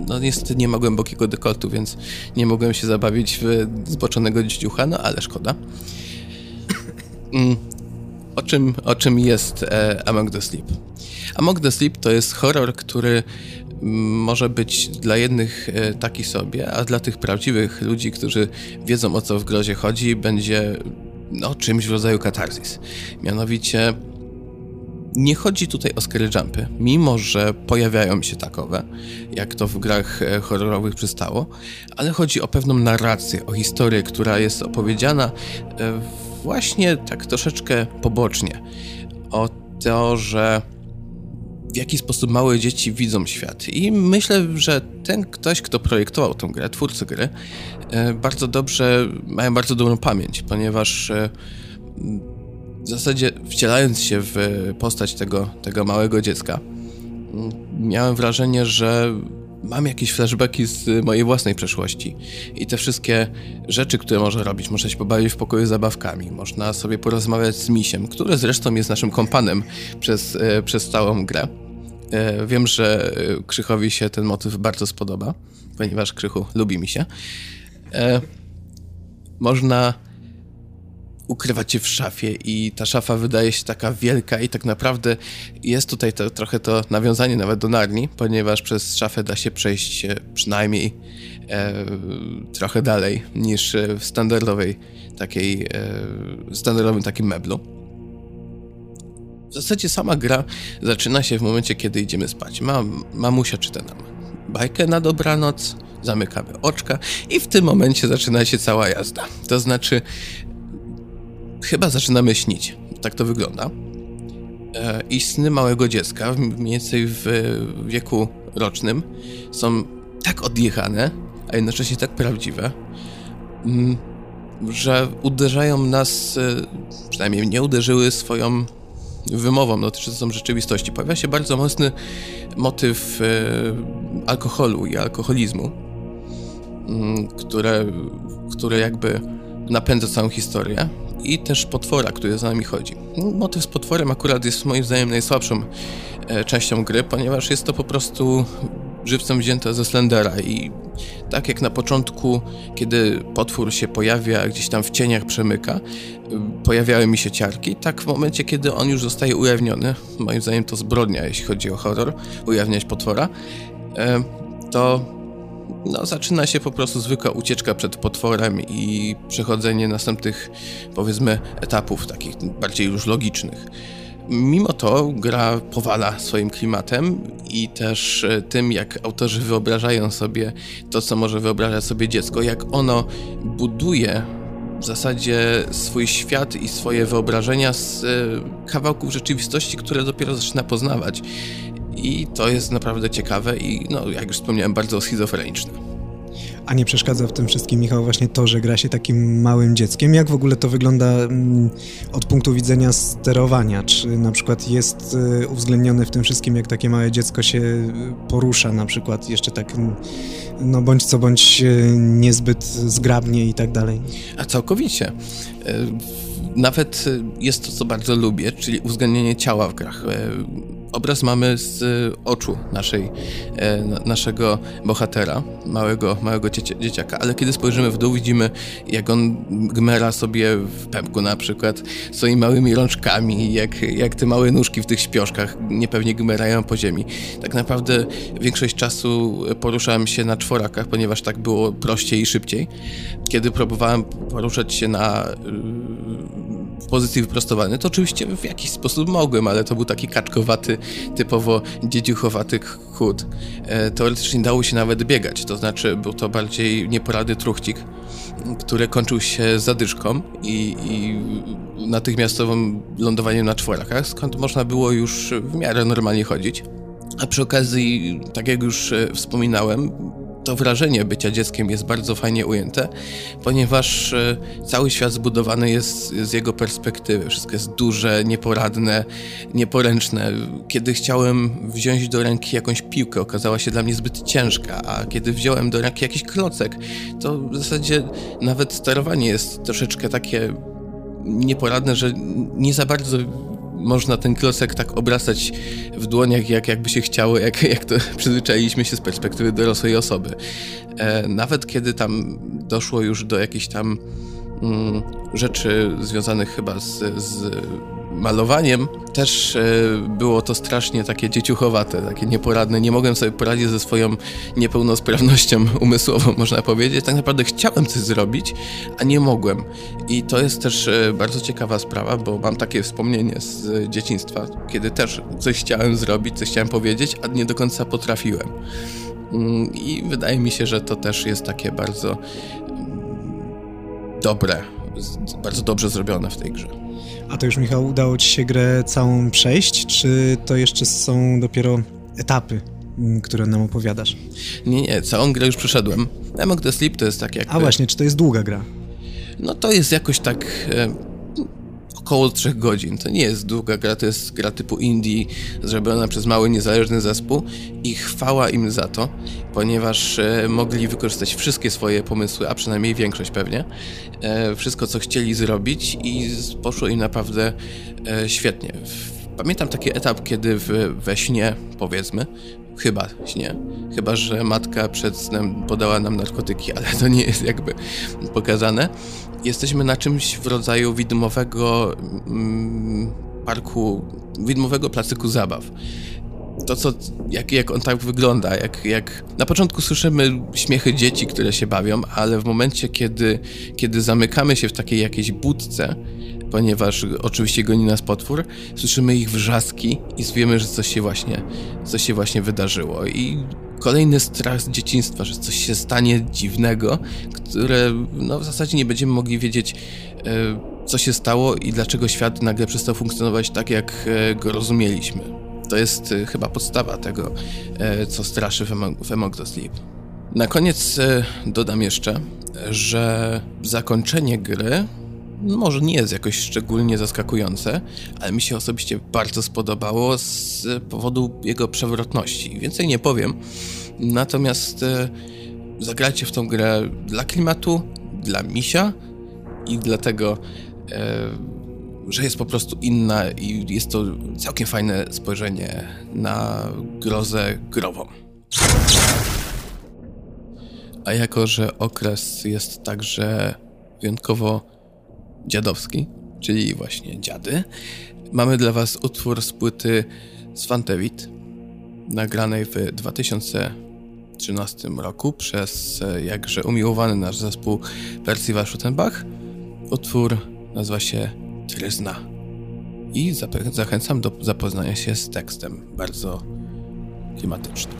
No niestety nie ma głębokiego dekoltu, więc nie mogłem się zabawić w zboczonego dzieciucha, no ale szkoda. Mm, o czym, o czym jest e, Among the Sleep? Among the Sleep to jest horror, który może być dla jednych e, taki sobie, a dla tych prawdziwych ludzi, którzy wiedzą o co w grozie chodzi, będzie no, czymś w rodzaju katarzis. Mianowicie nie chodzi tutaj o scary jumpy, mimo że pojawiają się takowe, jak to w grach e, horrorowych przystało, ale chodzi o pewną narrację, o historię, która jest opowiedziana e, właśnie tak troszeczkę pobocznie. O to, że w jaki sposób małe dzieci widzą świat. I myślę, że ten ktoś, kto projektował tę grę, twórcy gry, e, bardzo dobrze, mają bardzo dobrą pamięć, ponieważ w zasadzie wcielając się w postać tego, tego małego dziecka, miałem wrażenie, że mam jakieś flashbacki z mojej własnej przeszłości i te wszystkie rzeczy, które można robić, można się pobawić w pokoju zabawkami, można sobie porozmawiać z misiem, który zresztą jest naszym kompanem przez, e, przez całą grę. E, wiem, że Krzychowi się ten motyw bardzo spodoba, ponieważ Krzychu lubi mi się. Można ukrywać się w szafie i ta szafa wydaje się taka wielka i tak naprawdę jest tutaj to, trochę to nawiązanie nawet do Narni, ponieważ przez szafę da się przejść przynajmniej e, trochę dalej niż w standardowej takiej, e, standardowym takim meblu. W zasadzie sama gra zaczyna się w momencie, kiedy idziemy spać. Mam, mamusia czyta nam bajkę na dobranoc, zamykamy oczka i w tym momencie zaczyna się cała jazda. To znaczy chyba zaczynamy śnić. Tak to wygląda. E, I sny małego dziecka, mniej więcej w wieku rocznym, są tak odjechane, a jednocześnie tak prawdziwe, mm, że uderzają nas, e, przynajmniej nie uderzyły swoją wymową dotyczącą rzeczywistości. Pojawia się bardzo mocny motyw e, alkoholu i alkoholizmu, mm, które, które jakby napędza całą historię i też potwora, który za nami chodzi. Motyw z potworem akurat jest moim zdaniem najsłabszą e, częścią gry, ponieważ jest to po prostu żywcem wzięte ze Slendera i tak jak na początku, kiedy potwór się pojawia, gdzieś tam w cieniach przemyka, pojawiały mi się ciarki, tak w momencie, kiedy on już zostaje ujawniony, moim zdaniem to zbrodnia, jeśli chodzi o horror, ujawniać potwora, e, to no, zaczyna się po prostu zwykła ucieczka przed potworem i przechodzenie następnych, powiedzmy, etapów takich bardziej już logicznych. Mimo to gra powala swoim klimatem i też e, tym, jak autorzy wyobrażają sobie to, co może wyobrażać sobie dziecko, jak ono buduje w zasadzie swój świat i swoje wyobrażenia z e, kawałków rzeczywistości, które dopiero zaczyna poznawać. I to jest naprawdę ciekawe i, no, jak już wspomniałem, bardzo schizofreniczne. A nie przeszkadza w tym wszystkim, Michał, właśnie to, że gra się takim małym dzieckiem? Jak w ogóle to wygląda mm, od punktu widzenia sterowania? Czy na przykład jest y, uwzględnione w tym wszystkim, jak takie małe dziecko się y, porusza, na przykład jeszcze tak, no bądź co bądź y, niezbyt zgrabnie i tak dalej? A całkowicie. Nawet jest to, co bardzo lubię, czyli uwzględnienie ciała w grach obraz mamy z e, oczu naszej, e, naszego bohatera, małego, małego dzieciaka, ale kiedy spojrzymy w dół, widzimy, jak on gmera sobie w pępku na przykład swoimi małymi rączkami, jak, jak te małe nóżki w tych śpioszkach niepewnie gmerają po ziemi. Tak naprawdę większość czasu poruszałem się na czworakach, ponieważ tak było prościej i szybciej. Kiedy próbowałem poruszać się na w pozycji wyprostowanej, to oczywiście w jakiś sposób mogłem, ale to był taki kaczkowaty, typowo dziedziuchowaty chód. E, teoretycznie dało się nawet biegać, to znaczy był to bardziej nieporadny truchcik, który kończył się zadyszką i, i natychmiastowym lądowaniem na czworakach, skąd można było już w miarę normalnie chodzić. A przy okazji, tak jak już e, wspominałem, to wrażenie bycia dzieckiem jest bardzo fajnie ujęte, ponieważ e, cały świat zbudowany jest z jego perspektywy. Wszystko jest duże, nieporadne, nieporęczne. Kiedy chciałem wziąć do ręki jakąś piłkę, okazała się dla mnie zbyt ciężka, a kiedy wziąłem do ręki jakiś klocek, to w zasadzie nawet sterowanie jest troszeczkę takie nieporadne, że nie za bardzo można ten klocek tak obracać w dłoniach, jak jakby się chciało, jak, jak to przyzwyczailiśmy się z perspektywy dorosłej osoby. E, nawet kiedy tam doszło już do jakichś tam mm, rzeczy związanych chyba z, z malowaniem też e, było to strasznie takie dzieciuchowate, takie nieporadne. Nie mogłem sobie poradzić ze swoją niepełnosprawnością umysłową, można powiedzieć. Tak naprawdę chciałem coś zrobić, a nie mogłem. I to jest też e, bardzo ciekawa sprawa, bo mam takie wspomnienie z dzieciństwa, kiedy też coś chciałem zrobić, coś chciałem powiedzieć, a nie do końca potrafiłem. Mm, I wydaje mi się, że to też jest takie bardzo mm, dobre, bardzo dobrze zrobione w tej grze. A to już, Michał, udało ci się grę całą przejść, czy to jeszcze są dopiero etapy, mm, które nam opowiadasz? Nie, nie, całą grę już przeszedłem. Among the Sleep to jest tak jak... A właśnie, czy to jest długa gra? No to jest jakoś tak... E, około 3 godzin. To nie jest długa gra, to jest gra typu indie, zrobiona przez mały, niezależny zespół i chwała im za to, ponieważ e, mogli wykorzystać wszystkie swoje pomysły, a przynajmniej większość pewnie, e, wszystko co chcieli zrobić i poszło im naprawdę e, świetnie. Pamiętam taki etap, kiedy w, we śnie, powiedzmy, chyba śnie, chyba że matka przed snem podała nam narkotyki, ale to nie jest jakby pokazane. Jesteśmy na czymś w rodzaju widmowego mm, parku, widmowego placyku zabaw to, co, jak, jak on tak wygląda, jak, jak na początku słyszymy śmiechy dzieci, które się bawią, ale w momencie, kiedy, kiedy zamykamy się w takiej jakiejś budce, ponieważ oczywiście goni nas potwór, słyszymy ich wrzaski i wiemy, że coś się właśnie, coś się właśnie wydarzyło. I kolejny strach z dzieciństwa, że coś się stanie dziwnego, które no, w zasadzie nie będziemy mogli wiedzieć, e, co się stało i dlaczego świat nagle przestał funkcjonować tak, jak e, go rozumieliśmy. To jest e, chyba podstawa tego, co straszy w Sleep. Na koniec dodam jeszcze, że zakończenie gry może nie jest jakoś szczególnie zaskakujące, ale mi się osobiście bardzo spodobało z powodu jego przewrotności. Więcej nie powiem, natomiast e, zagrajcie w tą grę dla klimatu, dla misia i dlatego, e, że jest po prostu inna i jest to całkiem fajne spojrzenie na grozę grową. A jako, że okres jest także wyjątkowo dziadowski, czyli właśnie dziady, mamy dla Was utwór z płyty Svantevit, nagranej w 2013 roku przez jakże umiłowany nasz zespół Percival Schuttenbach. Utwór nazywa się Tryzna. I zachęcam do zapoznania się z tekstem, bardzo klimatycznym.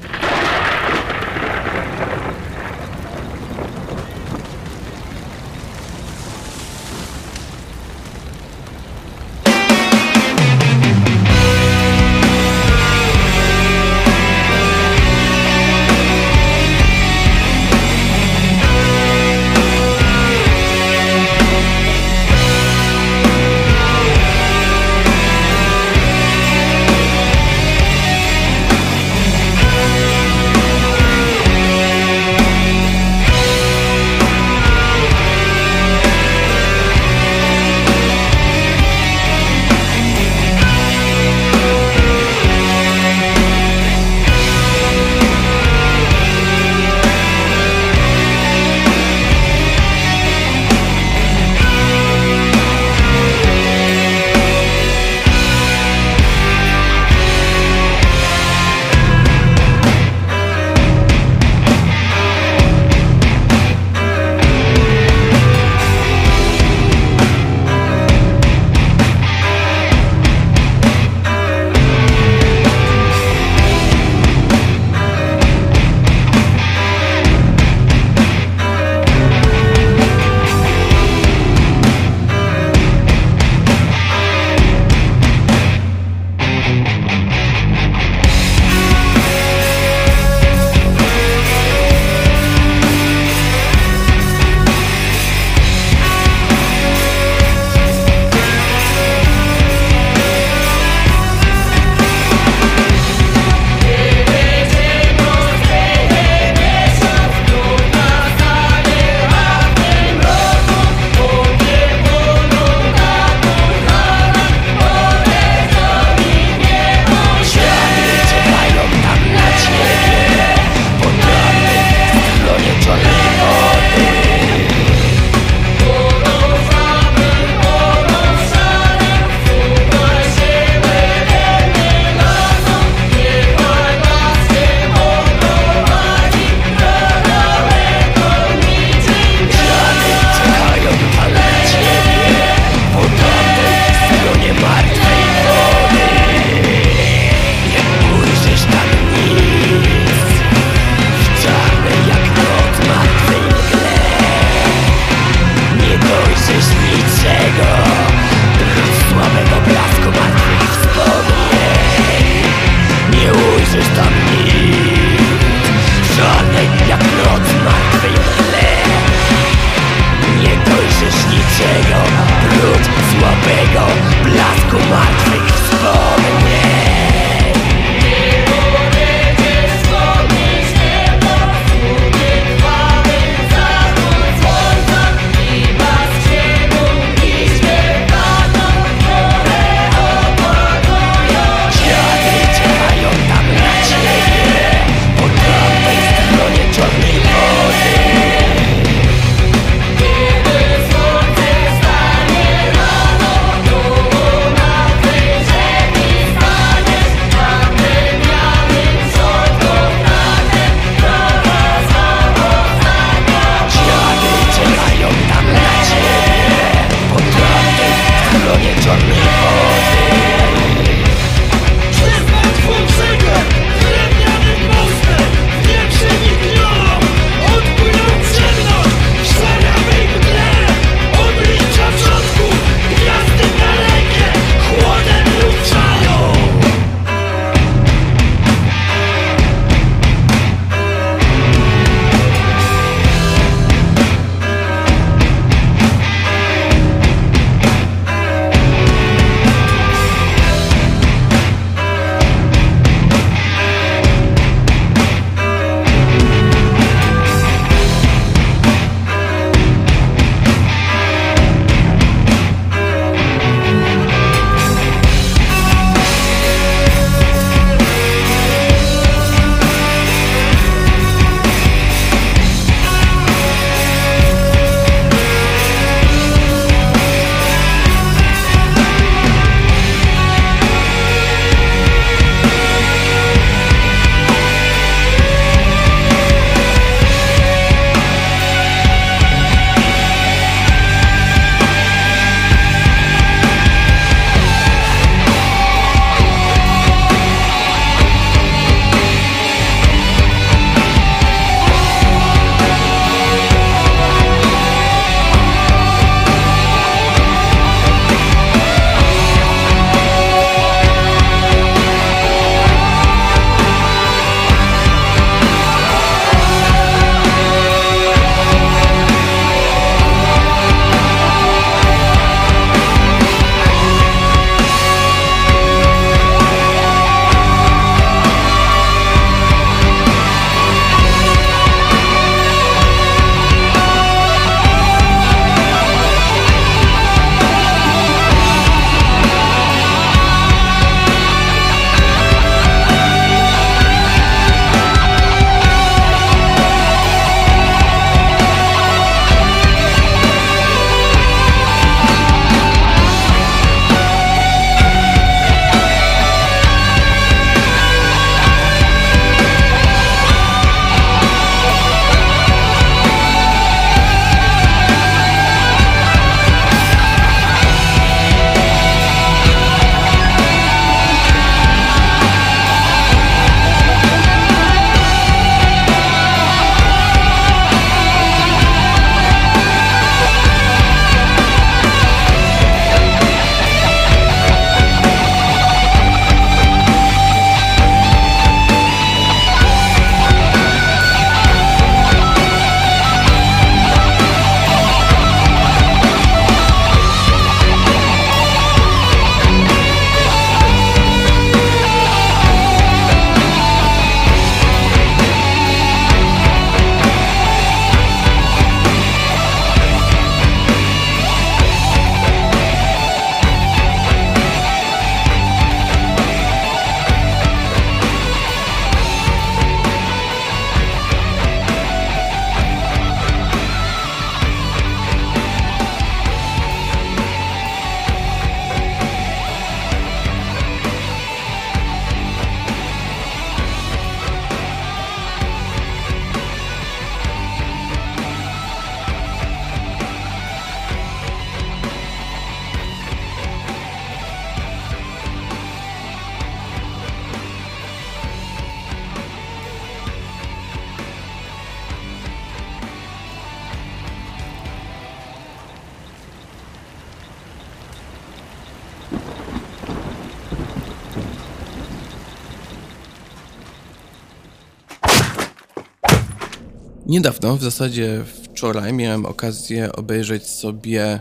Niedawno, w zasadzie wczoraj, miałem okazję obejrzeć sobie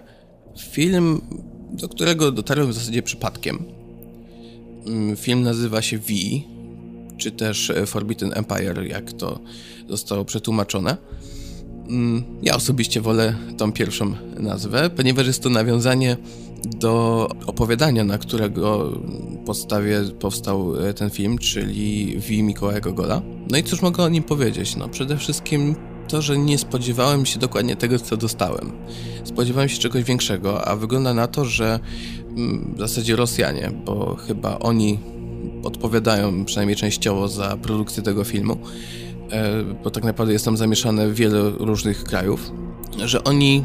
film, do którego dotarłem w zasadzie przypadkiem. Mm, film nazywa się V, czy też Forbidden Empire, jak to zostało przetłumaczone. Mm, ja osobiście wolę tą pierwszą nazwę, ponieważ jest to nawiązanie do opowiadania, na którego podstawie powstał e, ten film, czyli V Mikołaja Gogola. No i cóż mogę o nim powiedzieć? No przede wszystkim to, że nie spodziewałem się dokładnie tego, co dostałem. Spodziewałem się czegoś większego, a wygląda na to, że mm, w zasadzie Rosjanie, bo chyba oni odpowiadają przynajmniej częściowo za produkcję tego filmu, e, bo tak naprawdę jest tam zamieszane wiele różnych krajów, że oni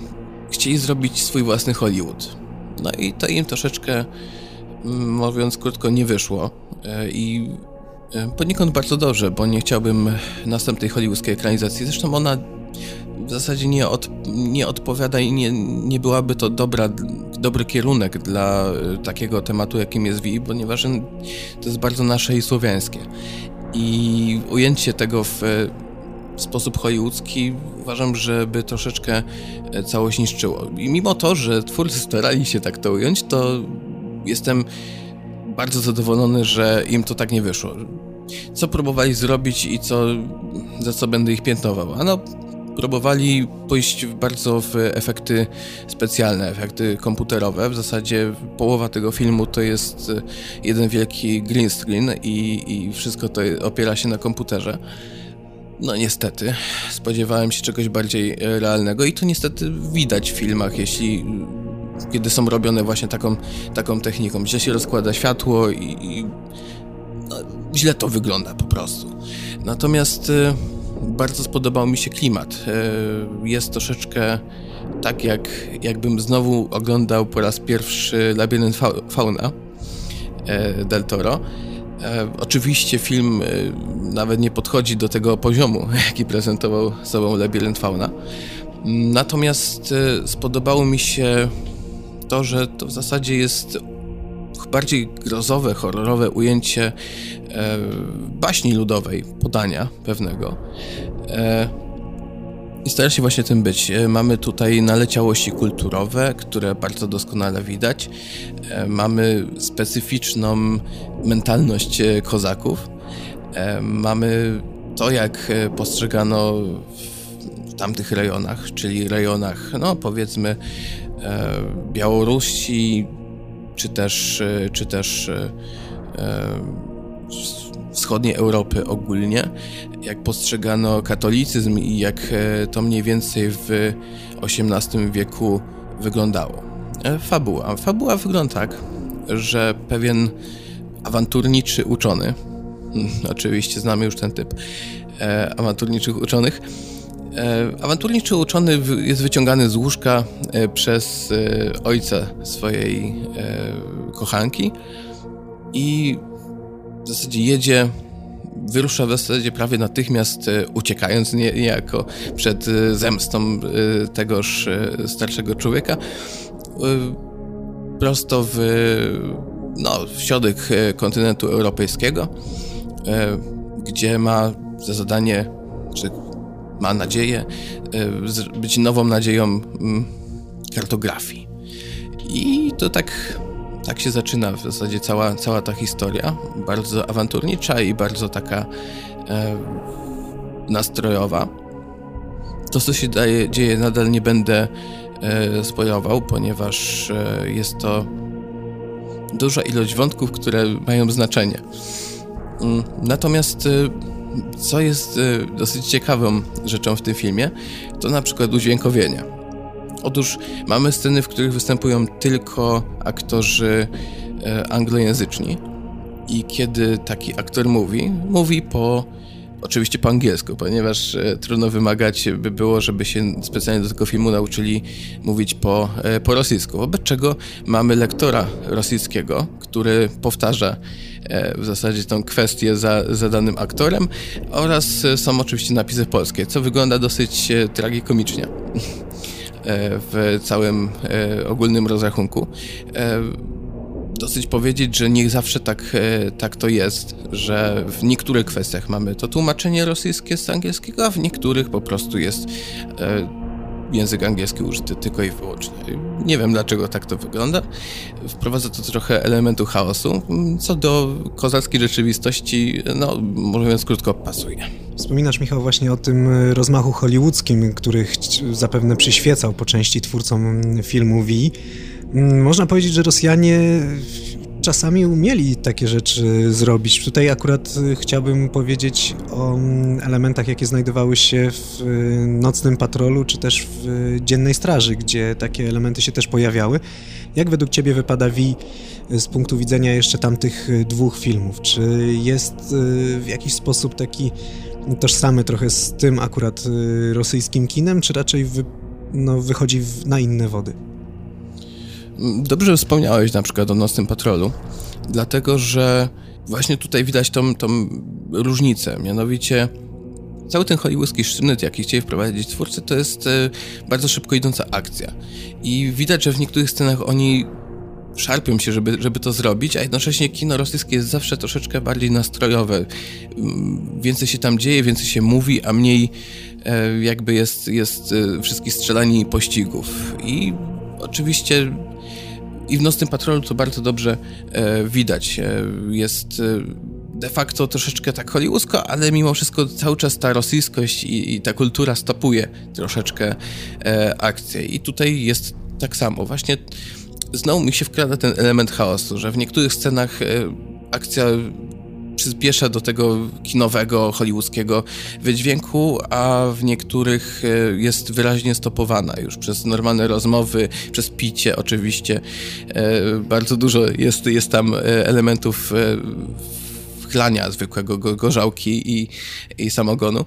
chcieli zrobić swój własny Hollywood. No i to im troszeczkę, mówiąc krótko, nie wyszło. E, I e, poniekąd bardzo dobrze, bo nie chciałbym następnej hollywoodzkiej ekranizacji. Zresztą ona w zasadzie nie, od, nie odpowiada i nie, nie byłaby to dobra, dobry kierunek dla e, takiego tematu, jakim jest Wi, ponieważ to jest bardzo nasze i słowiańskie. I ujęcie tego w sposób hollywoodzki uważam, że by troszeczkę całość niszczyło. I mimo to, że twórcy starali się tak to ująć, to jestem bardzo zadowolony, że im to tak nie wyszło. Co próbowali zrobić i co, za co będę ich piętnował? Ano, próbowali pójść bardzo w efekty specjalne, efekty komputerowe. W zasadzie połowa tego filmu to jest e, jeden wielki green screen i, i wszystko to opiera się na komputerze. No niestety, spodziewałem się czegoś bardziej realnego i to niestety widać w filmach, jeśli kiedy są robione właśnie taką, taką techniką. Źle się rozkłada światło i, i no, źle to wygląda po prostu. Natomiast e, bardzo spodobał mi się klimat. E, jest troszeczkę tak, jak jakbym znowu oglądał po raz pierwszy Labirynt Fauna Del Toro E, oczywiście film e, nawet nie podchodzi do tego poziomu, jaki prezentował sobą Labirynt Fauna. Natomiast e, spodobało mi się to, że to w zasadzie jest bardziej grozowe, horrorowe ujęcie e, baśni ludowej, podania pewnego. E, i stara się właśnie tym być. E, mamy tutaj naleciałości kulturowe, które bardzo doskonale widać. E, mamy specyficzną mentalność e, kozaków. Mamy to, jak postrzegano w tamtych rejonach, czyli rejonach, no powiedzmy, Białorusi, czy też, czy też wschodniej Europy ogólnie, jak postrzegano katolicyzm i jak e, to mniej więcej w XVIII wieku wyglądało. E, fabuła. Fabuła wygląda tak, że pewien awanturniczy uczony, oczywiście znamy już ten typ e, awanturniczych uczonych, awanturniczy uczony jest wyciągany z łóżka przez ojca swojej kochanki i w zasadzie jedzie, wyrusza w zasadzie prawie natychmiast, e, uciekając niejako przed e, zemstą e, tegoż starszego człowieka, prosto w, no, w środek kontynentu europejskiego, gdzie ma za zadanie, czy ma nadzieję, być nową nadzieją mm, kartografii. I to tak tak się zaczyna w zasadzie cała, cała ta historia. Bardzo awanturnicza i bardzo taka e, nastrojowa. To, co się daje, dzieje, nadal nie będę e, spoilował, ponieważ e, jest to duża ilość wątków, które mają znaczenie. Mm, natomiast e, co jest e, dosyć ciekawą rzeczą w tym filmie, to na przykład udźwiękowienie Otóż mamy sceny, w których występują tylko aktorzy e, anglojęzyczni. I kiedy taki aktor mówi, mówi po oczywiście po angielsku, ponieważ e, trudno wymagać by było, żeby się specjalnie do tego filmu nauczyli mówić po, po rosyjsku. Wobec czego mamy lektora rosyjskiego, który powtarza w zasadzie tą kwestię za, za danym aktorem oraz e, są oczywiście napisy polskie, co wygląda dosyć e, tragikomicznie. E, w całym e, ogólnym rozrachunku. E, dosyć powiedzieć, że nie zawsze tak, e, tak to jest, że w niektórych kwestiach mamy to tłumaczenie rosyjskie z angielskiego, a w niektórych po prostu jest e, język angielski użyty tylko i wyłącznie. Nie wiem dlaczego tak to wygląda. Wprowadza to trochę elementu chaosu, co do kozackiej rzeczywistości, no mówiąc krótko, pasuje. Wspominasz, Michał, właśnie o tym e, rozmachu hollywoodzkim, który zapewne przyświecał po części twórcom filmu V. Mm, można powiedzieć, że Rosjanie czasami umieli takie rzeczy zrobić. Tutaj akurat y, chciałbym powiedzieć o mm, elementach, jakie znajdowały się w y, Nocnym Patrolu, czy też w y, Dziennej Straży, gdzie takie elementy się też pojawiały. Jak według Ciebie wypada Wi z punktu widzenia jeszcze tamtych dwóch filmów? Czy jest w jakiś sposób taki tożsamy trochę z tym akurat rosyjskim kinem, czy raczej wy, no, wychodzi na inne wody? Dobrze wspomniałeś na przykład o Nocnym Patrolu, dlatego że właśnie tutaj widać tą, tą różnicę, mianowicie cały ten hollywoodzki sznyt, jaki chcieli wprowadzić twórcy, to jest e, bardzo szybko idąca akcja. I widać, że w niektórych scenach oni szarpią się, żeby, żeby to zrobić, a jednocześnie kino rosyjskie jest zawsze troszeczkę bardziej nastrojowe. Mm, więcej się tam dzieje, więcej się mówi, a mniej e, jakby jest, jest e, wszystkich strzelani pościgów. I oczywiście i w Nocnym Patrolu to bardzo dobrze e, widać. E, jest e, de facto troszeczkę tak hollywoodzko, ale mimo wszystko cały czas ta rosyjskość i, i ta kultura stopuje troszeczkę e, akcję. I tutaj jest tak samo. Właśnie znowu mi się wkrada ten element chaosu, że w niektórych scenach e, akcja przyspiesza do tego kinowego, hollywoodzkiego wydźwięku, a w niektórych e, jest wyraźnie stopowana już przez normalne rozmowy, przez picie oczywiście. E, bardzo dużo jest, jest tam e, elementów wchlania zwykłego gorzałki i, i samogonu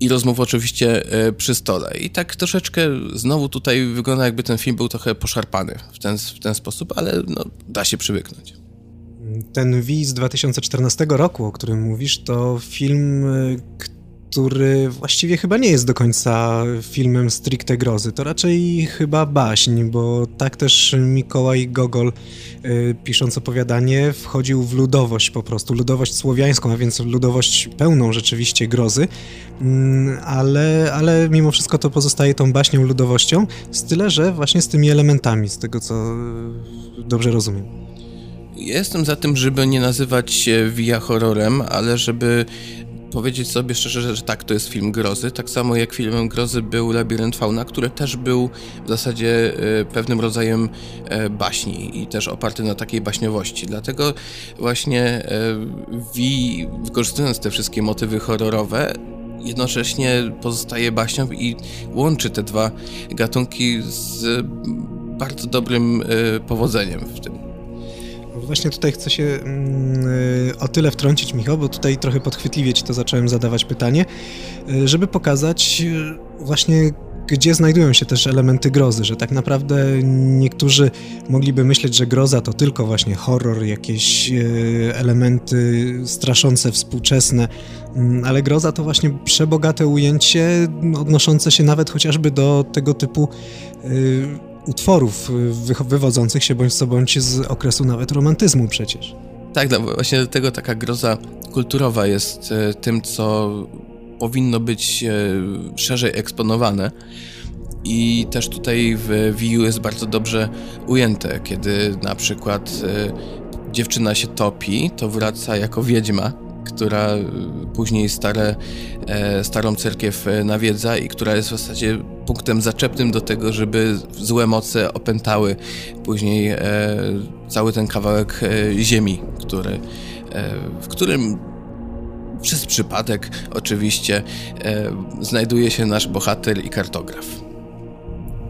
i rozmów oczywiście przy stole. I tak troszeczkę znowu tutaj wygląda jakby ten film był trochę poszarpany w ten, w ten sposób, ale no, da się przywyknąć. Ten V z 2014 roku, o którym mówisz, to film, y, który właściwie chyba nie jest do końca filmem stricte grozy. To raczej chyba baśń, bo tak też Mikołaj Gogol, y, pisząc opowiadanie, wchodził w ludowość po prostu, ludowość słowiańską, a więc ludowość pełną rzeczywiście grozy, mm, ale, ale mimo wszystko to pozostaje tą baśnią, ludowością, z tyle, że właśnie z tymi elementami, z tego co y, dobrze rozumiem. Jestem za tym, żeby nie nazywać się via horrorem, ale żeby powiedzieć sobie szczerze, że, tak, to jest film grozy. Tak samo jak filmem grozy był Labirynt Fauna, który też był w zasadzie e, pewnym rodzajem e, baśni i też oparty na takiej baśniowości. Dlatego właśnie e, Vi, wykorzystując te wszystkie motywy horrorowe, jednocześnie pozostaje baśnią i łączy te dwa gatunki z bardzo dobrym powodzeniem w tym. Właśnie tutaj chcę się mm, y, o tyle wtrącić, Michał, bo tutaj trochę podchwytliwie ci to zacząłem zadawać pytanie, y, żeby pokazać y, właśnie gdzie znajdują się też elementy grozy, że tak naprawdę niektórzy mogliby myśleć, że groza to tylko właśnie horror, jakieś elementy straszące, współczesne, mm, ale groza to właśnie przebogate ujęcie odnoszące się nawet chociażby do tego typu utworów y, wywodzących się bądź co bądź z okresu nawet romantyzmu przecież. Tak, no właśnie dlatego taka groza kulturowa jest e, tym, co powinno być e, szerzej eksponowane. I też tutaj w VU jest bardzo dobrze ujęte, kiedy na przykład dziewczyna się topi, to wraca jako wiedźma która y, później stare, e, starą cerkiew nawiedza i która jest w zasadzie punktem zaczepnym do tego, żeby złe moce opętały później e, cały ten kawałek ziemi, który, w którym przez przypadek oczywiście znajduje się nasz bohater i kartograf.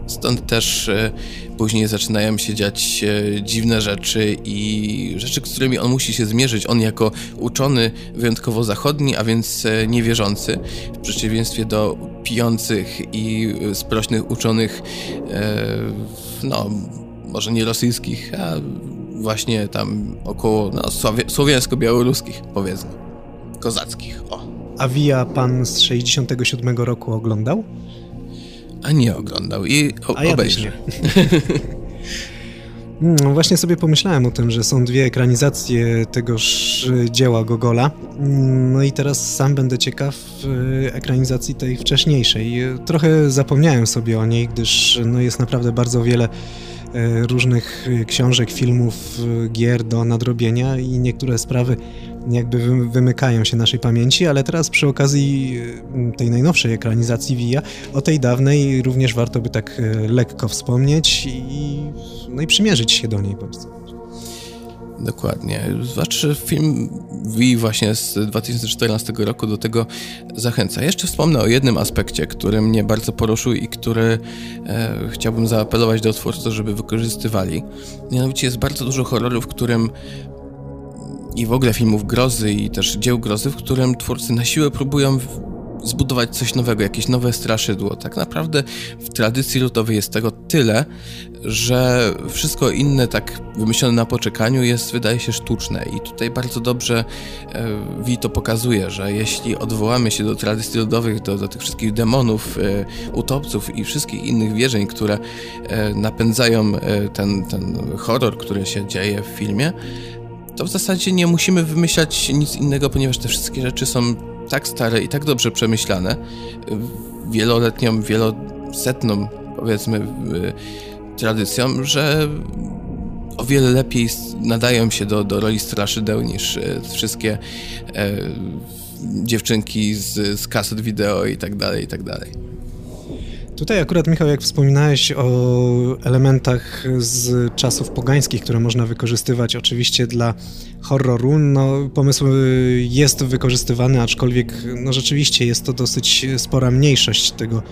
Stąd też e, później zaczynają się dziać e, dziwne rzeczy i rzeczy, z którymi on musi się zmierzyć. On jako uczony wyjątkowo zachodni, a więc e, niewierzący, w przeciwieństwie do pijących i sprośnych uczonych, no, może nie rosyjskich, a właśnie tam około no, słowiańsko-białoruskich, powiedzmy, kozackich. O. A Via pan z 67 roku oglądał? A nie oglądał i o, a ja obejrzy. No właśnie sobie pomyślałem o tym, że są dwie ekranizacje tegoż dzieła Gogola. No i teraz sam będę ciekaw ekranizacji tej wcześniejszej. Trochę zapomniałem sobie o niej, gdyż no jest naprawdę bardzo wiele różnych książek, filmów, gier do nadrobienia i niektóre sprawy jakby wymykają się naszej pamięci, ale teraz przy okazji tej najnowszej ekranizacji Via, o tej dawnej również warto by tak lekko wspomnieć i, no i przymierzyć się do niej po prostu. Dokładnie. Znaczy film V właśnie z 2014 roku do tego zachęca. Jeszcze wspomnę o jednym aspekcie, który mnie bardzo poruszył i który e, chciałbym zaapelować do twórców, żeby wykorzystywali. Mianowicie jest bardzo dużo horrorów, w którym i w ogóle filmów grozy i też dzieł grozy, w którym twórcy na siłę próbują zbudować coś nowego, jakieś nowe straszydło. Tak naprawdę w tradycji ludowej jest tego tyle, że wszystko inne, tak wymyślone na poczekaniu, jest, wydaje się, sztuczne. I tutaj bardzo dobrze e, to pokazuje, że jeśli odwołamy się do tradycji ludowych, do, do tych wszystkich demonów, e, utopców i wszystkich innych wierzeń, które e, napędzają ten, ten horror, który się dzieje w filmie, to w zasadzie nie musimy wymyślać nic innego, ponieważ te wszystkie rzeczy są tak stare i tak dobrze przemyślane, wieloletnią, wielosetną, powiedzmy, tradycją, że o wiele lepiej nadają się do, do roli straszydeł niż e, wszystkie e, dziewczynki z, z kaset wideo i tak dalej, i tak dalej. Tutaj akurat, Michał, jak wspominałeś o elementach z czasów pogańskich, które można wykorzystywać oczywiście dla horroru, no pomysł jest wykorzystywany, aczkolwiek no rzeczywiście jest to dosyć spora mniejszość tego,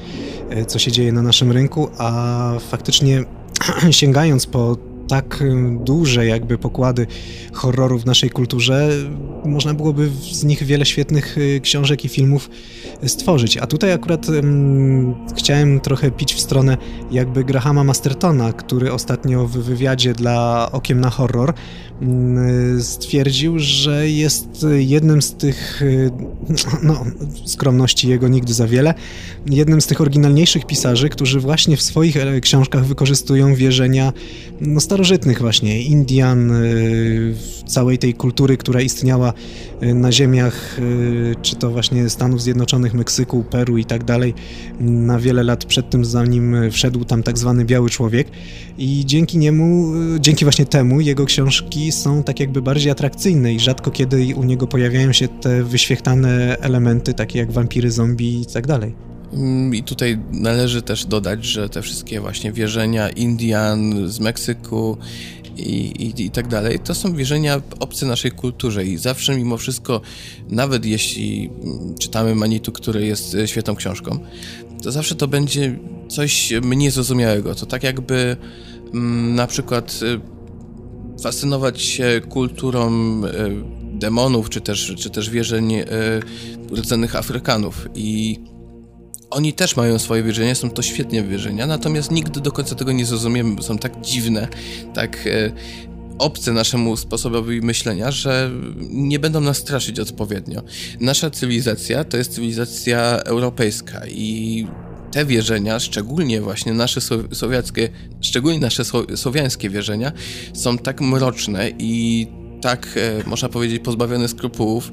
e, co się dzieje na naszym rynku, a faktycznie sięgając po tak y, duże jakby pokłady horroru w naszej kulturze, można byłoby z nich wiele świetnych y, książek i filmów stworzyć. A tutaj akurat chciałem trochę pić w stronę jakby Grahama Mastertona, który ostatnio w wywiadzie dla Okiem na Horror um, stwierdził, że jest jednym z tych, y, no skromności jego nigdy za wiele, jednym z tych oryginalniejszych pisarzy, którzy właśnie w swoich e, książkach wykorzystują wierzenia no, starożytnych właśnie, Indian, y, całej tej kultury, która istniała y, na ziemiach, y, czy to właśnie Stanów Zjednoczonych, Meksyku, Peru i tak dalej, na wiele lat przed tym, zanim wszedł tam tak zwany biały człowiek i dzięki niemu, dzięki właśnie temu jego książki są tak jakby bardziej atrakcyjne i rzadko kiedy u niego pojawiają się te wyświechtane elementy, takie jak wampiry, zombie i tak dalej. Mm, I tutaj należy też dodać, że te wszystkie właśnie wierzenia Indian z Meksyku i, i, i, tak dalej, to są wierzenia obce naszej kulturze i zawsze mimo wszystko, nawet jeśli mm, czytamy Manitu, który jest e, świetną książką, to zawsze to będzie coś mniej zrozumiałego. To tak jakby mm, na przykład e, fascynować się kulturą e, demonów, czy też, czy też wierzeń rdzennych Afrykanów i oni też mają swoje wierzenia, są to świetnie wierzenia, natomiast nigdy do końca tego nie zrozumiemy, są tak dziwne, tak e, obce naszemu sposobowi myślenia, że nie będą nas straszyć odpowiednio. Nasza cywilizacja to jest cywilizacja europejska i te wierzenia, szczególnie właśnie nasze słowiackie, szczególnie nasze słowiańskie wierzenia, są tak mroczne i tak, e, można powiedzieć, pozbawione skrupułów,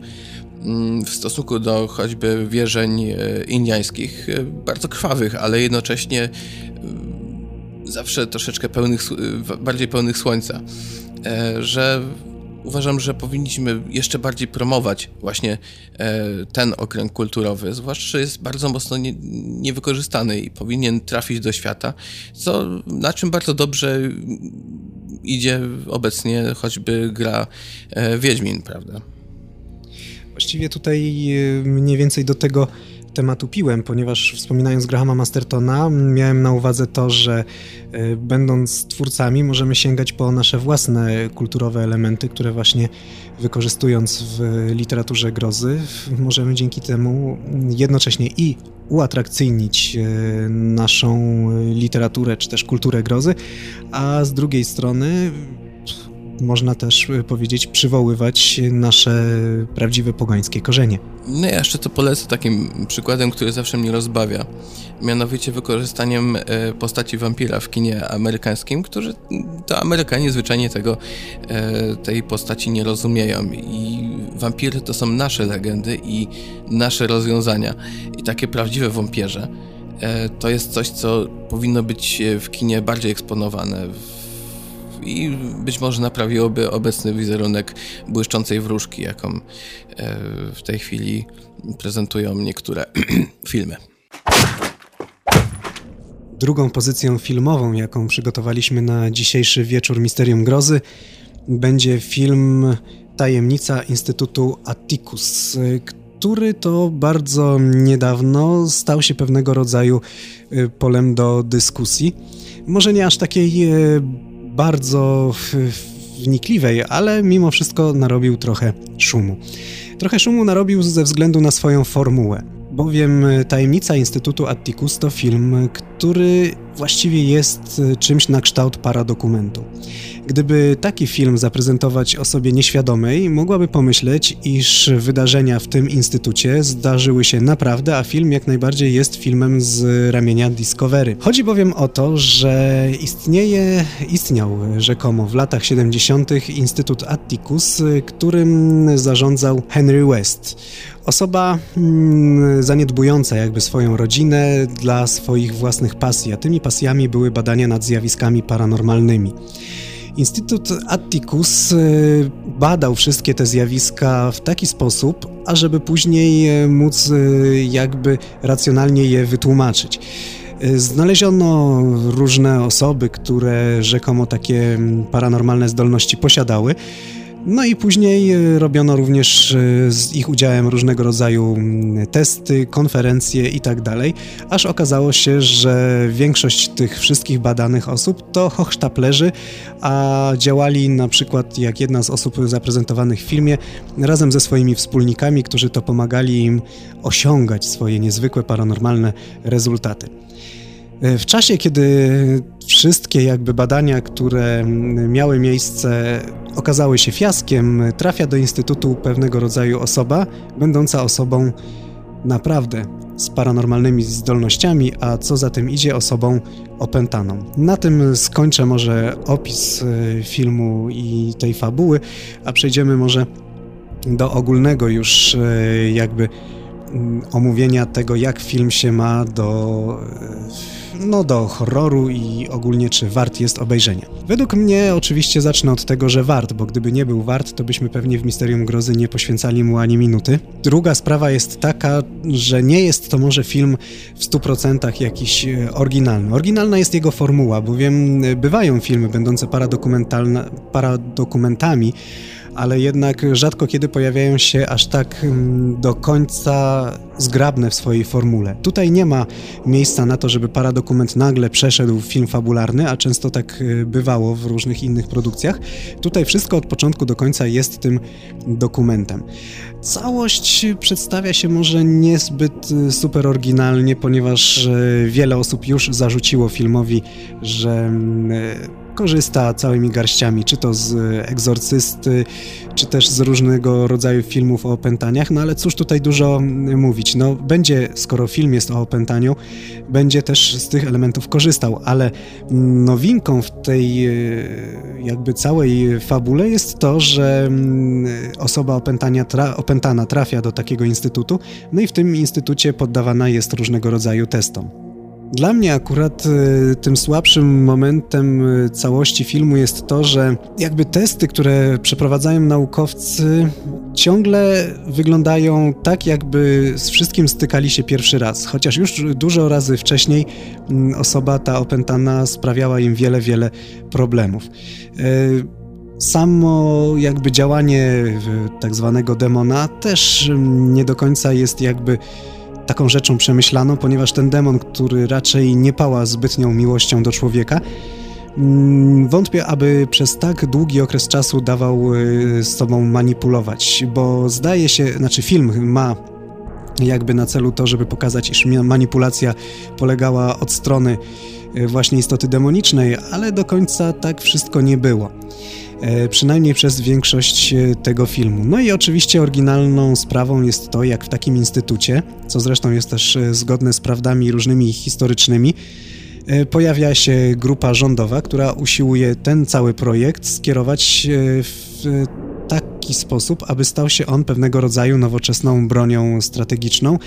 w stosunku do choćby wierzeń e, indiańskich, e, bardzo krwawych, ale jednocześnie e, zawsze troszeczkę pełnych, bardziej pełnych słońca, że uważam, że powinniśmy jeszcze bardziej promować właśnie ten okręg kulturowy, zwłaszcza, że jest bardzo mocno nie, niewykorzystany i powinien trafić do świata, co, na czym bardzo dobrze idzie obecnie choćby gra Wiedźmin, prawda? Właściwie tutaj e, mniej więcej do tego tematu piłem, ponieważ wspominając Grahama Mastertona, miałem na uwadze to, że e, będąc twórcami możemy sięgać po nasze własne kulturowe elementy, które właśnie wykorzystując w literaturze grozy, możemy dzięki temu jednocześnie i uatrakcyjnić e, naszą literaturę czy też kulturę grozy, a z drugiej strony można też powiedzieć, przywoływać nasze prawdziwe pogańskie korzenie. No ja jeszcze to polecę takim przykładem, który zawsze mnie rozbawia. Mianowicie wykorzystaniem e, postaci wampira w kinie amerykańskim, którzy to Amerykanie zwyczajnie tego, e, tej postaci nie rozumieją. I wampiry to są nasze legendy i nasze rozwiązania. I takie prawdziwe wampierze to jest coś, co powinno być w kinie bardziej eksponowane i być może naprawiłoby obecny wizerunek błyszczącej wróżki, jaką e, w tej chwili prezentują niektóre filmy. Drugą pozycją filmową, jaką przygotowaliśmy na dzisiejszy wieczór Misterium Grozy, będzie film Tajemnica Instytutu Atticus, który to bardzo niedawno stał się pewnego rodzaju e, polem do dyskusji. Może nie aż takiej e, bardzo wnikliwej, ale mimo wszystko narobił trochę szumu. Trochę szumu narobił ze względu na swoją formułę, bowiem Tajemnica Instytutu Atticus to film, który właściwie jest czymś na kształt paradokumentu. Gdyby taki film zaprezentować osobie nieświadomej, mogłaby pomyśleć, iż wydarzenia w tym instytucie zdarzyły się naprawdę, a film jak najbardziej jest filmem z ramienia Discovery. Chodzi bowiem o to, że istnieje, istniał rzekomo w latach 70. Instytut Atticus, którym zarządzał Henry West. Osoba hmm, zaniedbująca jakby swoją rodzinę dla swoich własnych pasji, a tymi pasjami były badania nad zjawiskami paranormalnymi. Instytut Atticus e, badał wszystkie te zjawiska w taki sposób, ażeby później e, móc e, jakby racjonalnie je wytłumaczyć. Znaleziono różne osoby, które rzekomo takie paranormalne zdolności posiadały. No i później e, robiono również e, z ich udziałem różnego rodzaju mm, testy, konferencje i tak aż okazało się, że większość tych wszystkich badanych osób to hochsztaplerzy, a działali na przykład jak jedna z osób zaprezentowanych w filmie razem ze swoimi wspólnikami, którzy to pomagali im osiągać swoje niezwykłe paranormalne rezultaty. E, w czasie, kiedy wszystkie jakby badania, które miały miejsce, okazały się fiaskiem, trafia do instytutu pewnego rodzaju osoba, będąca osobą naprawdę z paranormalnymi zdolnościami, a co za tym idzie, osobą opętaną. Na tym skończę może opis e, filmu i tej fabuły, a przejdziemy może do ogólnego już e, jakby omówienia tego, jak film się ma do no, do horroru i ogólnie czy wart jest obejrzenia. Według mnie oczywiście zacznę od tego, że wart, bo gdyby nie był wart, to byśmy pewnie w Misterium Grozy nie poświęcali mu ani minuty. Druga sprawa jest taka, że nie jest to może film w 100% jakiś e, oryginalny. Oryginalna jest jego formuła, bowiem e, bywają filmy będące paradokumentami, ale jednak rzadko kiedy pojawiają się aż tak mm, do końca zgrabne w swojej formule. Tutaj nie ma miejsca na to, żeby paradokument nagle przeszedł w film fabularny, a często tak y, bywało w różnych innych produkcjach. Tutaj wszystko od początku do końca jest tym dokumentem. Całość przedstawia się może niezbyt y, super oryginalnie, ponieważ y, wiele osób już zarzuciło filmowi, że mm, korzysta całymi garściami, czy to z egzorcysty, czy też z różnego rodzaju filmów o opętaniach, no ale cóż tutaj dużo mówić. No będzie, skoro film jest o opętaniu, będzie też z tych elementów korzystał, ale nowinką w tej e, jakby całej fabule jest to, że osoba opętania tra opętana trafia do takiego instytutu, no i w tym instytucie poddawana jest różnego rodzaju testom. Dla mnie akurat y, tym słabszym momentem y, całości filmu jest to, że jakby testy, które przeprowadzają naukowcy, ciągle wyglądają tak, jakby z wszystkim stykali się pierwszy raz. Chociaż już dużo razy wcześniej mm, osoba ta opętana sprawiała im wiele, wiele problemów. Y, samo jakby działanie tak zwanego demona też mm, nie do końca jest jakby taką rzeczą przemyślaną, ponieważ ten demon, który raczej nie pała zbytnią miłością do człowieka, mm, Wątpię, aby przez tak długi okres czasu dawał y, z sobą manipulować, bo zdaje się, znaczy film ma jakby na celu to, żeby pokazać, iż manipulacja polegała od strony y, właśnie istoty demonicznej, ale do końca tak wszystko nie było. Przynajmniej przez większość tego filmu. No i oczywiście oryginalną sprawą jest to, jak w takim instytucie, co zresztą jest też zgodne z prawdami różnymi historycznymi, pojawia się grupa rządowa, która usiłuje ten cały projekt skierować w taki sposób, aby stał się on pewnego rodzaju nowoczesną bronią strategiczną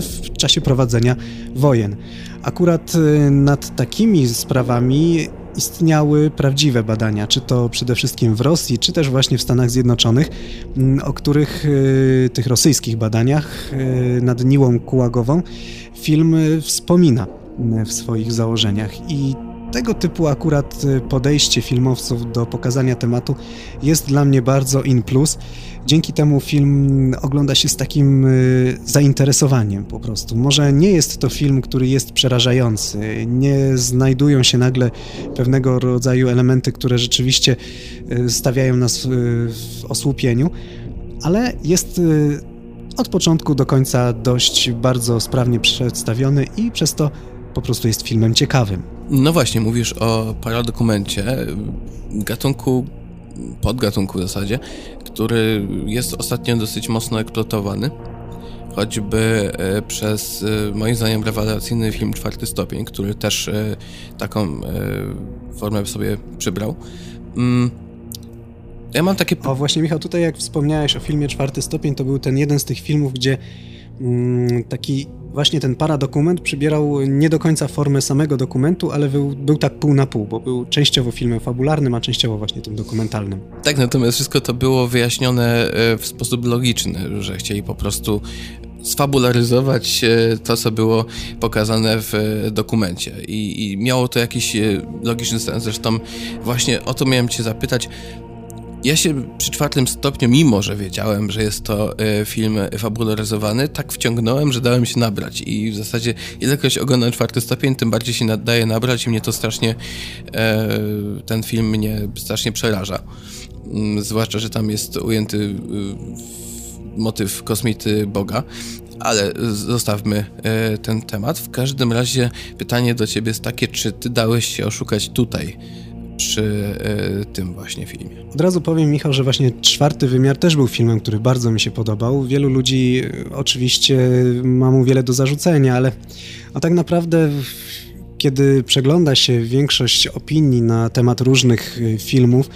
w czasie prowadzenia wojen. Akurat nad takimi sprawami istniały prawdziwe badania, czy to przede wszystkim w Rosji, czy też właśnie w Stanach Zjednoczonych, mm, o których y, tych rosyjskich badaniach y, nad Niłą Kułagową film wspomina w swoich założeniach. I tego typu akurat y, podejście filmowców do pokazania tematu jest dla mnie bardzo in plus. Dzięki temu film ogląda się z takim y, zainteresowaniem po prostu. Może nie jest to film, który jest przerażający, nie znajdują się nagle pewnego rodzaju elementy, które rzeczywiście y, stawiają nas w osłupieniu, ale jest od początku do końca dość bardzo sprawnie przedstawiony i przez to po prostu jest filmem ciekawym. No właśnie, mówisz o paradokumencie, gatunku, podgatunku w zasadzie, który jest ostatnio dosyć mocno eksploatowany. Choćby e, przez, e, moim zdaniem, rewelacyjny film Czwarty Stopień, który też e, taką formę sobie przybrał. Mm, ja mam takie. O, właśnie, Michał, tutaj jak wspomniałeś o filmie Czwarty Stopień, to był ten jeden z tych filmów, gdzie mm, taki właśnie ten paradokument przybierał nie do końca formę samego dokumentu, ale był, był tak pół na pół, bo był częściowo filmem fabularnym, a częściowo właśnie tym dokumentalnym. Tak, natomiast wszystko to było wyjaśnione e, w sposób logiczny, że chcieli po prostu sfabularyzować e, to, co było pokazane w e, dokumencie. I, I, miało to jakiś logiczny sens. Zresztą właśnie o to miałem Cię zapytać, ja się przy czwartym stopniu, mimo że wiedziałem, że jest to e, film fabularyzowany, tak wciągnąłem, że dałem się nabrać i w zasadzie ilekroć oglądam czwarty stopień, tym bardziej się daje nabrać i mnie to strasznie, e, ten film mnie strasznie przeraża. Mm, zwłaszcza, że tam jest ujęty e, motyw kosmity Boga, ale zostawmy ten temat. W każdym razie pytanie do ciebie jest takie, czy ty dałeś się oszukać tutaj? Przy y, tym właśnie filmie. Od razu powiem, Michał, że właśnie czwarty wymiar też był filmem, który bardzo mi się podobał. Wielu ludzi e, oczywiście ma mu wiele do zarzucenia, ale a tak naprawdę kiedy przegląda się większość opinii na temat różnych e, filmów,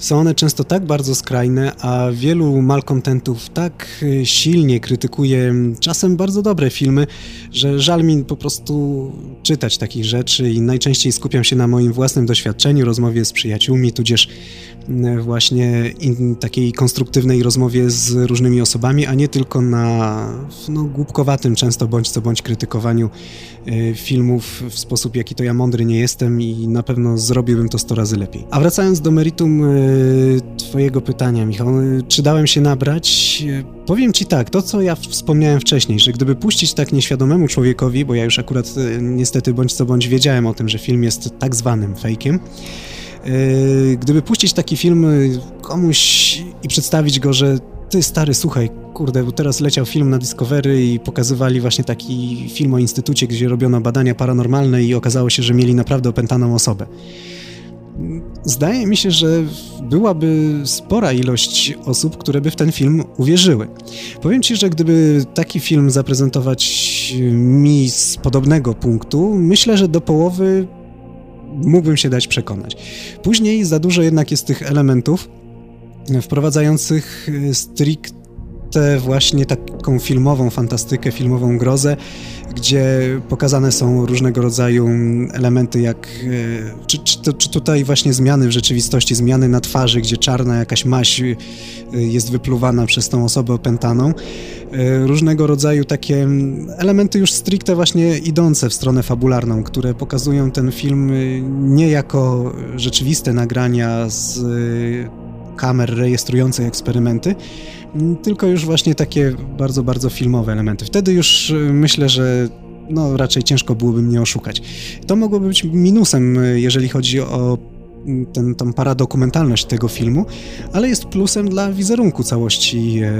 są one często tak bardzo skrajne, a wielu malkontentów tak y, silnie krytykuje czasem bardzo dobre filmy, że żal mi po prostu czytać takich rzeczy i najczęściej skupiam się na moim własnym doświadczeniu, rozmowie z przyjaciółmi, tudzież y, właśnie takiej konstruktywnej rozmowie z różnymi osobami, a nie tylko na no, głupkowatym często bądź co bądź krytykowaniu y, filmów w sposób, jaki to ja mądry nie jestem i na pewno zrobiłbym to 100 razy lepiej. A wracając do meritum Twojego pytania, Michał. Czy dałem się nabrać? Powiem Ci tak, to co ja wspomniałem wcześniej, że gdyby puścić tak nieświadomemu człowiekowi, bo ja już akurat e, niestety bądź co bądź wiedziałem o tym, że film jest tak zwanym fejkiem, e, gdyby puścić taki film komuś i przedstawić go, że ty stary, słuchaj, kurde, bo teraz leciał film na Discovery i pokazywali właśnie taki film o instytucie, gdzie robiono badania paranormalne i okazało się, że mieli naprawdę opętaną osobę. Zdaje mi się, że byłaby spora ilość osób, które by w ten film uwierzyły. Powiem Ci, że gdyby taki film zaprezentować mi z podobnego punktu, myślę, że do połowy mógłbym się dać przekonać. Później za dużo jednak jest tych elementów wprowadzających stricte właśnie taką filmową fantastykę, filmową grozę, gdzie pokazane są różnego rodzaju elementy, jak e, czy, czy, czy, tutaj właśnie zmiany w rzeczywistości, zmiany na twarzy, gdzie czarna jakaś maś e, jest wypluwana przez tą osobę opętaną. E, różnego rodzaju takie elementy już stricte właśnie idące w stronę fabularną, które pokazują ten film nie jako rzeczywiste nagrania z kamer rejestrujących eksperymenty, tylko już właśnie takie bardzo, bardzo filmowe elementy. Wtedy już y, myślę, że no raczej ciężko byłoby mnie oszukać. To mogłoby być minusem, y, jeżeli chodzi o mm, ten, tą paradokumentalność tego filmu, ale jest plusem dla wizerunku całości e,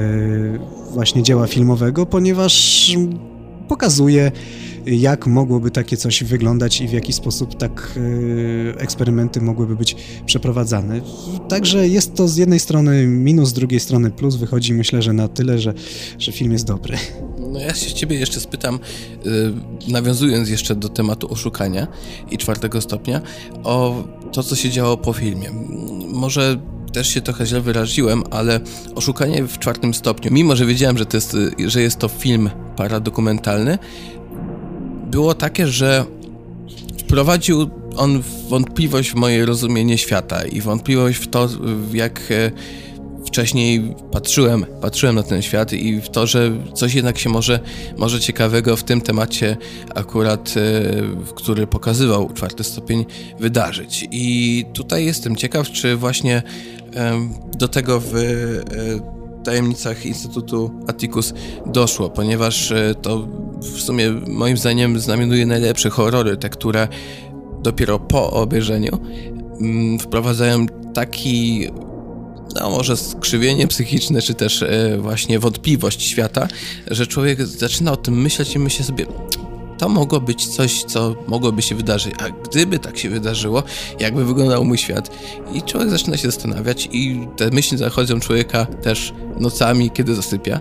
właśnie dzieła filmowego, ponieważ pokazuje jak mogłoby takie coś wyglądać i w jaki sposób tak eksperymenty mogłyby być przeprowadzane. Także jest to z jednej strony minus, z drugiej strony plus. Wychodzi myślę, że na tyle, że, że film jest dobry. No ja się ciebie jeszcze spytam, nawiązując jeszcze do tematu oszukania i czwartego stopnia, o to, co się działo po filmie. Może też się trochę źle wyraziłem, ale Oszukanie w czwartym stopniu, mimo że wiedziałem, że, to jest, że jest to film paradokumentalny, było takie, że wprowadził on wątpliwość w moje rozumienie świata i wątpliwość w to, jak e, wcześniej patrzyłem, patrzyłem na ten świat i w to, że coś jednak się może, może ciekawego w tym temacie akurat, e, który pokazywał czwarty stopień, wydarzyć. I tutaj jestem ciekaw, czy właśnie do tego w tajemnicach Instytutu Atticus doszło, ponieważ e, to w sumie moim zdaniem znamionuje najlepsze horrory, te, które dopiero po obejrzeniu mm, wprowadzają taki no może skrzywienie psychiczne, czy też e, właśnie wątpliwość świata, że człowiek zaczyna o tym myśleć i myśli sobie, to mogło być coś, co mogłoby się wydarzyć, a gdyby tak się wydarzyło, jakby wyglądał mój świat? I człowiek zaczyna się zastanawiać i te myśli zachodzą człowieka też nocami, kiedy zasypia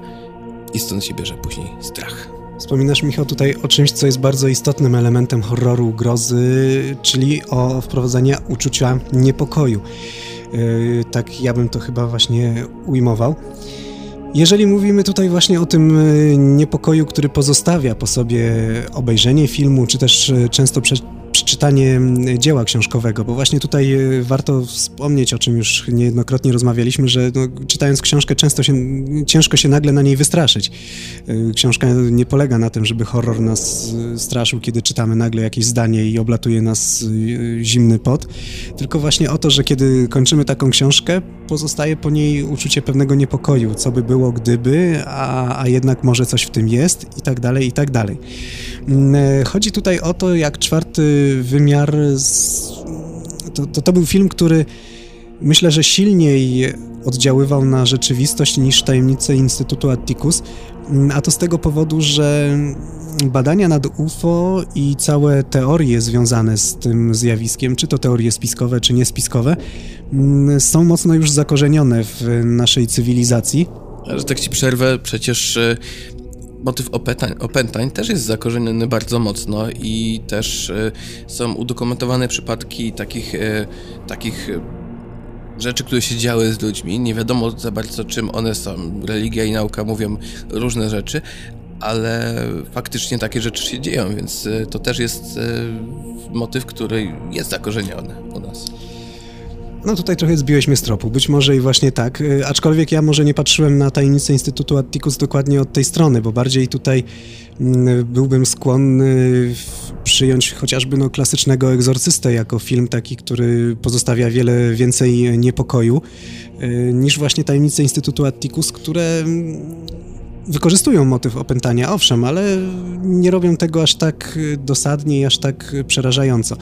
i stąd się bierze później strach. Wspominasz, Michał, tutaj o czymś, co jest bardzo istotnym elementem horroru, grozy, czyli o wprowadzeniu uczucia niepokoju. Yy, tak ja bym to chyba właśnie ujmował. Jeżeli mówimy tutaj właśnie o tym e, niepokoju, który pozostawia po sobie obejrzenie filmu, czy też e, często przeczytanie dzieła książkowego, bo właśnie tutaj e, warto wspomnieć, o czym już niejednokrotnie rozmawialiśmy, że no, czytając książkę często się, ciężko się nagle na niej wystraszyć. E, książka nie polega na tym, żeby horror nas e, straszył, kiedy czytamy nagle jakieś zdanie i oblatuje nas zimny pot, tylko właśnie o to, że kiedy kończymy taką książkę, pozostaje po niej uczucie pewnego niepokoju, co by było gdyby, a, a jednak może coś w tym jest i tak dalej, i tak dalej. Mm, chodzi tutaj o to, jak czwarty wymiar. Z... To, to, to był film, który myślę, że silniej oddziaływał na rzeczywistość niż tajemnice Instytutu Atticus, a to z tego powodu, że badania nad UFO i całe teorie związane z tym zjawiskiem, czy to teorie spiskowe, czy niespiskowe, są mocno już zakorzenione w naszej cywilizacji. Że tak ci przerwę, przecież e, motyw opętań, opętań też jest zakorzeniony bardzo mocno i też y, są udokumentowane przypadki takich, y, takich y, rzeczy, które się działy z ludźmi. Nie wiadomo za bardzo czym one są. Religia i nauka mówią różne rzeczy, ale faktycznie takie rzeczy się dzieją, więc to też jest motyw, który jest zakorzeniony u nas. No tutaj trochę zbiłeś mnie z tropu, być może i właśnie tak, y, aczkolwiek ja może nie patrzyłem na tajemnicę Instytutu Atticus dokładnie od tej strony, bo bardziej tutaj mm, byłbym skłonny przyjąć chociażby no, klasycznego egzorcystę jako film taki, który pozostawia wiele więcej niepokoju, y, niż właśnie tajemnice Instytutu Atticus, które mm, wykorzystują motyw opętania, owszem, ale nie robią tego aż tak dosadnie i aż tak przerażająco.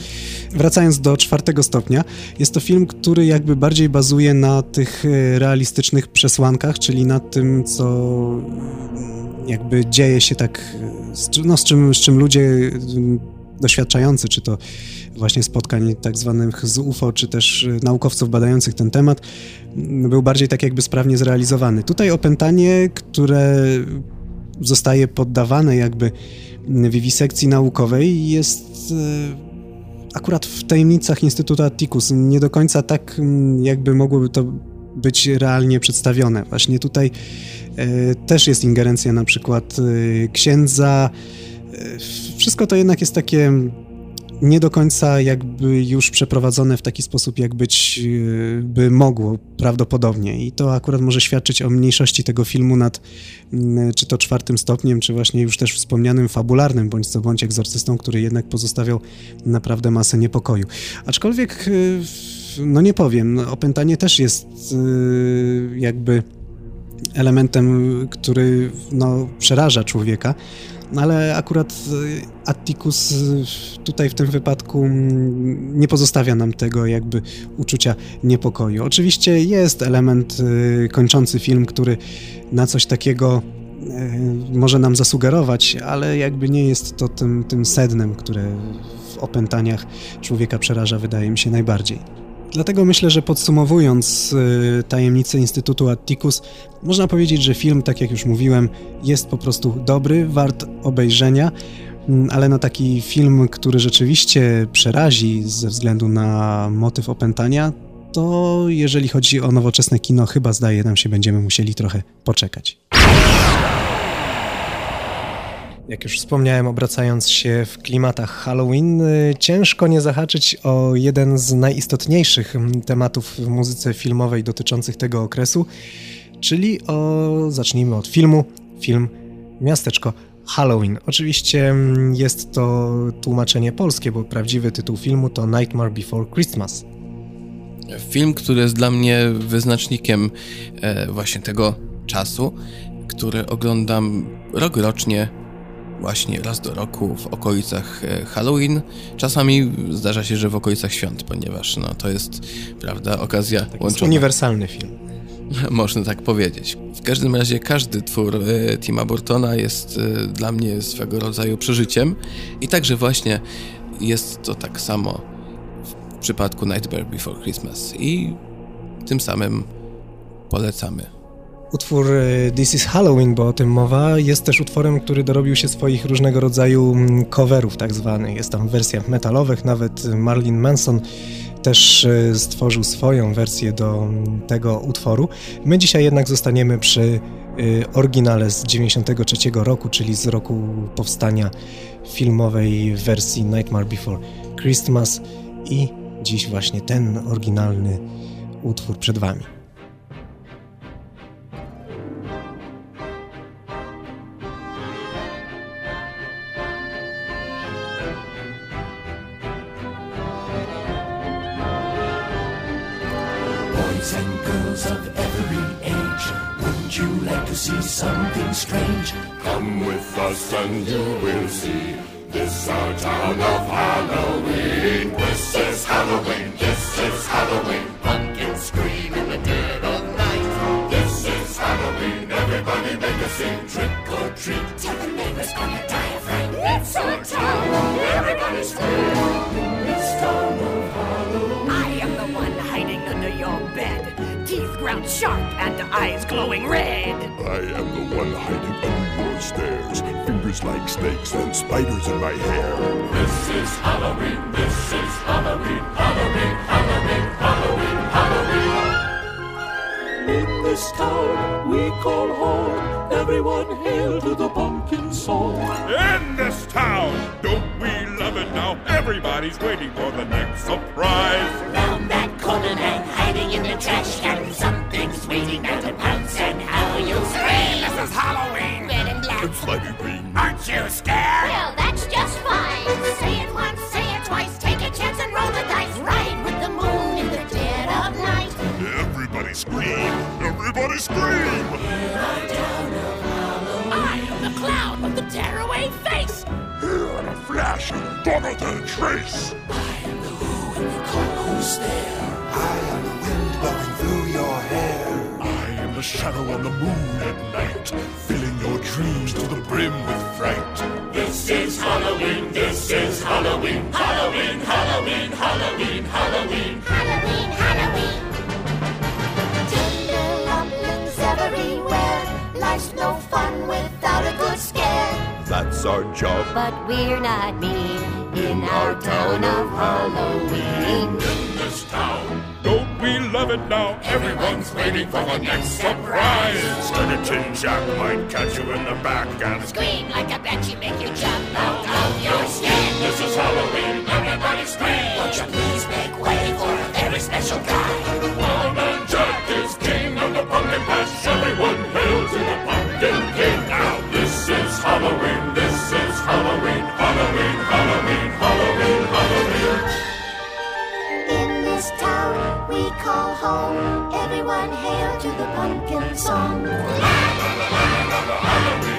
Wracając do czwartego stopnia, jest to film, który jakby bardziej bazuje na tych realistycznych przesłankach, czyli na tym, co jakby dzieje się tak, no, z, czym, z czym ludzie doświadczający, czy to właśnie spotkań tak zwanych z UFO, czy też naukowców badających ten temat, był bardziej tak jakby sprawnie zrealizowany. Tutaj opętanie, które zostaje poddawane jakby wiwisekcji naukowej jest e, akurat w tajemnicach Instytutu Atticus nie do końca tak mm, jakby mogłoby to być realnie przedstawione. Właśnie tutaj e, też jest ingerencja na przykład księdza. Wszystko to jednak jest takie nie do końca jakby już przeprowadzone w taki sposób, jak być y, by mogło prawdopodobnie. I to akurat może świadczyć o mniejszości tego filmu nad mm, czy to czwartym stopniem, czy właśnie już też wspomnianym fabularnym, bądź co bądź egzorcystą, który jednak pozostawiał naprawdę masę niepokoju. Aczkolwiek, y, no nie powiem, opętanie też jest y, jakby elementem, który no, przeraża człowieka. Ale akurat y, Atticus y, tutaj w tym wypadku mm, nie pozostawia nam tego jakby uczucia niepokoju. Oczywiście jest element y, kończący film, który na coś takiego może nam zasugerować, ale jakby nie jest to tym, tym sednem, które w opętaniach człowieka przeraża, wydaje mi się najbardziej. Dlatego myślę, że podsumowując y, tajemnicę Instytutu Atticus, można powiedzieć, że film, tak jak już mówiłem, jest po prostu dobry, wart obejrzenia, mm, ale na taki film, który rzeczywiście przerazi ze względu na motyw opętania, to jeżeli chodzi o nowoczesne kino, chyba zdaje nam się, będziemy musieli trochę poczekać. Jak już wspomniałem, obracając się w klimatach Halloween, y, ciężko nie zahaczyć o jeden z najistotniejszych tematów w muzyce filmowej dotyczących tego okresu, czyli o, zacznijmy od filmu, film Miasteczko Halloween. Oczywiście mm, jest to tłumaczenie polskie, bo prawdziwy tytuł filmu to Nightmare Before Christmas. Film, który jest dla mnie wyznacznikiem e, właśnie tego czasu, który oglądam rok rocznie właśnie raz do roku w okolicach e, Halloween. Czasami zdarza się, że w okolicach świąt, ponieważ no, to jest, prawda, okazja tak łączona. uniwersalny film. Można tak powiedzieć. W każdym razie każdy twór e, Tima Burtona jest e, dla mnie swego rodzaju przeżyciem i także właśnie jest to tak samo w przypadku Nightmare Before Christmas i tym samym polecamy. Utwór e, This is Halloween, bo o tym mowa, jest też utworem, który dorobił się swoich różnego rodzaju mm, coverów tak zwanych. Jest tam w wersjach metalowych, nawet Marlin Manson też e, stworzył swoją wersję do mm, tego utworu. My dzisiaj jednak zostaniemy przy oryginale z 93 roku, czyli z roku powstania filmowej wersji Nightmare Before Christmas i dziś właśnie ten oryginalny utwór przed Wami. Us and you will see. This our town of Halloween. This is Halloween. This is Halloween. Pumpkins scream in the dead of night. This is Halloween. Everybody make a scene. Trick or treat. Tell the neighbors die of fright. It's our town. Everybody scream. This Teeth ground sharp and eyes glowing red. I am the one hiding under your stairs fingers like snakes and spiders in my hair. This is Halloween, this is Halloween, Halloween, Halloween, Halloween, Halloween. In this town we call home, everyone hail to the pumpkin song. In this town, don't we love it now? Everybody's waiting for the next surprise. Round that corner and hiding in the trash can, something's waiting there to pounce and how you'll scream. This is Halloween. Red and black. And slimy green. Aren't you scared? Well, that's just fine. Say it once, say it twice, take a chance and roll the dice. Ride with the moon in the dead of night. Everybody scream! Everybody scream! In our town of Halloween. I am the clown with the tearaway face. Here in a flash, gone than a trace. I am the who in the cold stare. I am the wind blowing through your hair. I am the shadow on the moon at night, filling your dreams to the brim with fright. This is Halloween, this is Halloween, Halloween, Halloween, Halloween, Halloween, Halloween, Halloween. Tender everywhere, life's no fun without a good scare. That's our job. But we're not mean in our town of Halloween. Love it now? Everyone's waiting for the next surprise. Skeleton Jack might catch you in the back and scream like a banshee, make you jump out of your skin. This is Halloween, everybody scream! Won't you please make way for a very special guy? Wild Man Jack is king of the pumpkin patch. Everyone hail to the pumpkin king. Now this is Halloween, this is Halloween, Halloween, Halloween, Halloween, Halloween. In ho, ho. Everyone hail to the pumpkin song. La, la, la, la, la, la, la, la, la.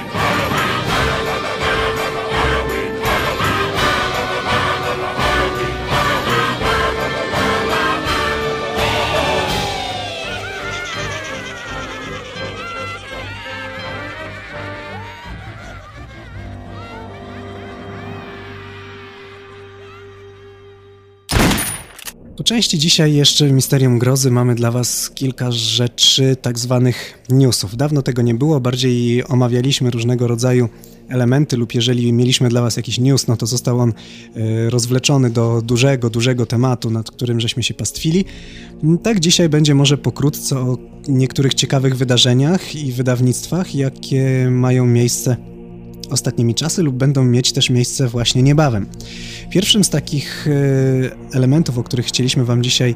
Po części dzisiaj jeszcze w Misterium Grozy mamy dla Was kilka rzeczy, tak zwanych newsów. Dawno tego nie było, bardziej omawialiśmy różnego rodzaju elementy lub jeżeli mieliśmy dla Was jakiś news, no to został on e, rozwleczony do dużego, dużego tematu, nad którym żeśmy się pastwili. Tak dzisiaj będzie może pokrótce o niektórych ciekawych wydarzeniach i wydawnictwach, jakie mają miejsce ostatnimi czasy lub będą mieć też miejsce właśnie niebawem. Pierwszym z takich e, elementów, o których chcieliśmy Wam dzisiaj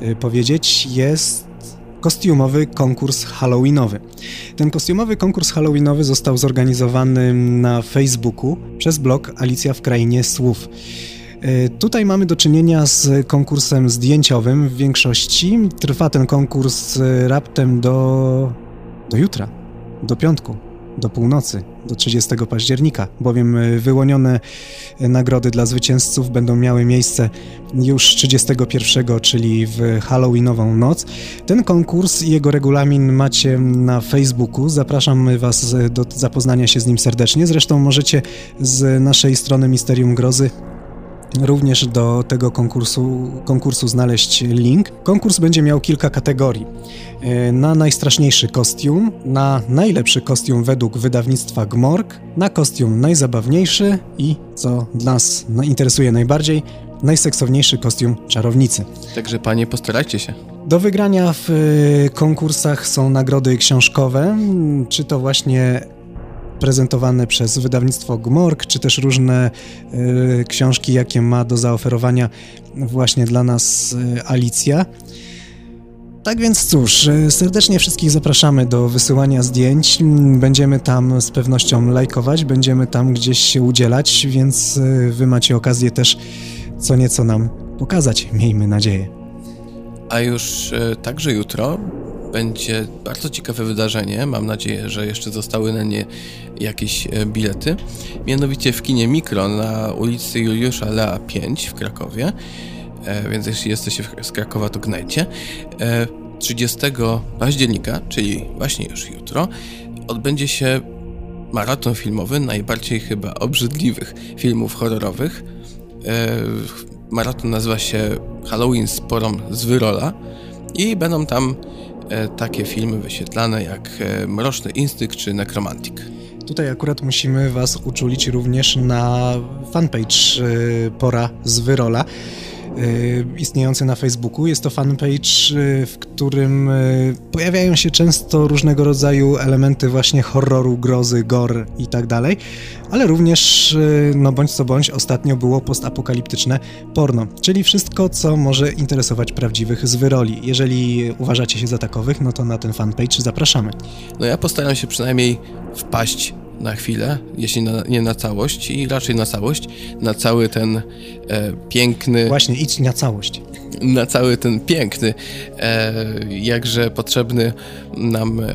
e, powiedzieć, jest kostiumowy konkurs halloweenowy. Ten kostiumowy konkurs halloweenowy został zorganizowany na Facebooku przez blog Alicja w Krainie Słów. E, tutaj mamy do czynienia z konkursem zdjęciowym w większości. Trwa ten konkurs raptem do, do jutra, do piątku do północy, do 30 października, bowiem e, wyłonione e, nagrody dla zwycięzców będą miały miejsce już 31, czyli w Halloweenową noc. Ten konkurs i jego regulamin macie na Facebooku. Zapraszam Was do zapoznania się z nim serdecznie. Zresztą możecie z naszej strony Misterium Grozy również do tego konkursu, konkursu znaleźć link. Konkurs będzie miał kilka kategorii. E, na najstraszniejszy kostium, na najlepszy kostium według wydawnictwa Gmorg, na kostium najzabawniejszy i, co dla nas interesuje najbardziej, najseksowniejszy kostium czarownicy. Także panie, postarajcie się. Do wygrania w e, konkursach są nagrody książkowe, czy to właśnie prezentowane przez wydawnictwo Gmorg, czy też różne y, książki, jakie ma do zaoferowania właśnie dla nas y, Alicja. Tak więc cóż, e, serdecznie wszystkich zapraszamy do wysyłania zdjęć. Będziemy tam z pewnością lajkować, będziemy tam gdzieś się udzielać, więc wy macie okazję też co nieco nam pokazać, miejmy nadzieję. A już także jutro będzie bardzo ciekawe wydarzenie. Mam nadzieję, że jeszcze zostały na nie jakieś e, bilety. Mianowicie w kinie Mikro na ulicy Juliusza Lea 5 w Krakowie. E, więc jeśli jesteście z Krakowa, to gnajcie. 30 e, października, czyli właśnie już jutro, odbędzie się maraton filmowy najbardziej chyba obrzydliwych filmów horrorowych. Maraton nazywa się Halloween z porą z Wyrola i będą tam takie filmy wyświetlane jak e, Mroczny Instynkt czy Necromantic. Tutaj akurat musimy Was uczulić również na fanpage e, Pora z Wyrola. Y, istniejący na Facebooku. Jest to fanpage, y, w którym y, pojawiają się często różnego rodzaju elementy właśnie horroru, grozy, gore i tak dalej, ale również, no bądź co bądź, ostatnio było postapokaliptyczne porno, czyli wszystko, co może interesować prawdziwych z wyroli. Jeżeli uważacie się za takowych, no to na ten fanpage zapraszamy. No ja postaram się przynajmniej wpaść na chwilę, jeśli na, nie na całość, i raczej na całość, na cały ten e, piękny. Właśnie, idź na całość. Na cały ten piękny, e, jakże potrzebny nam e,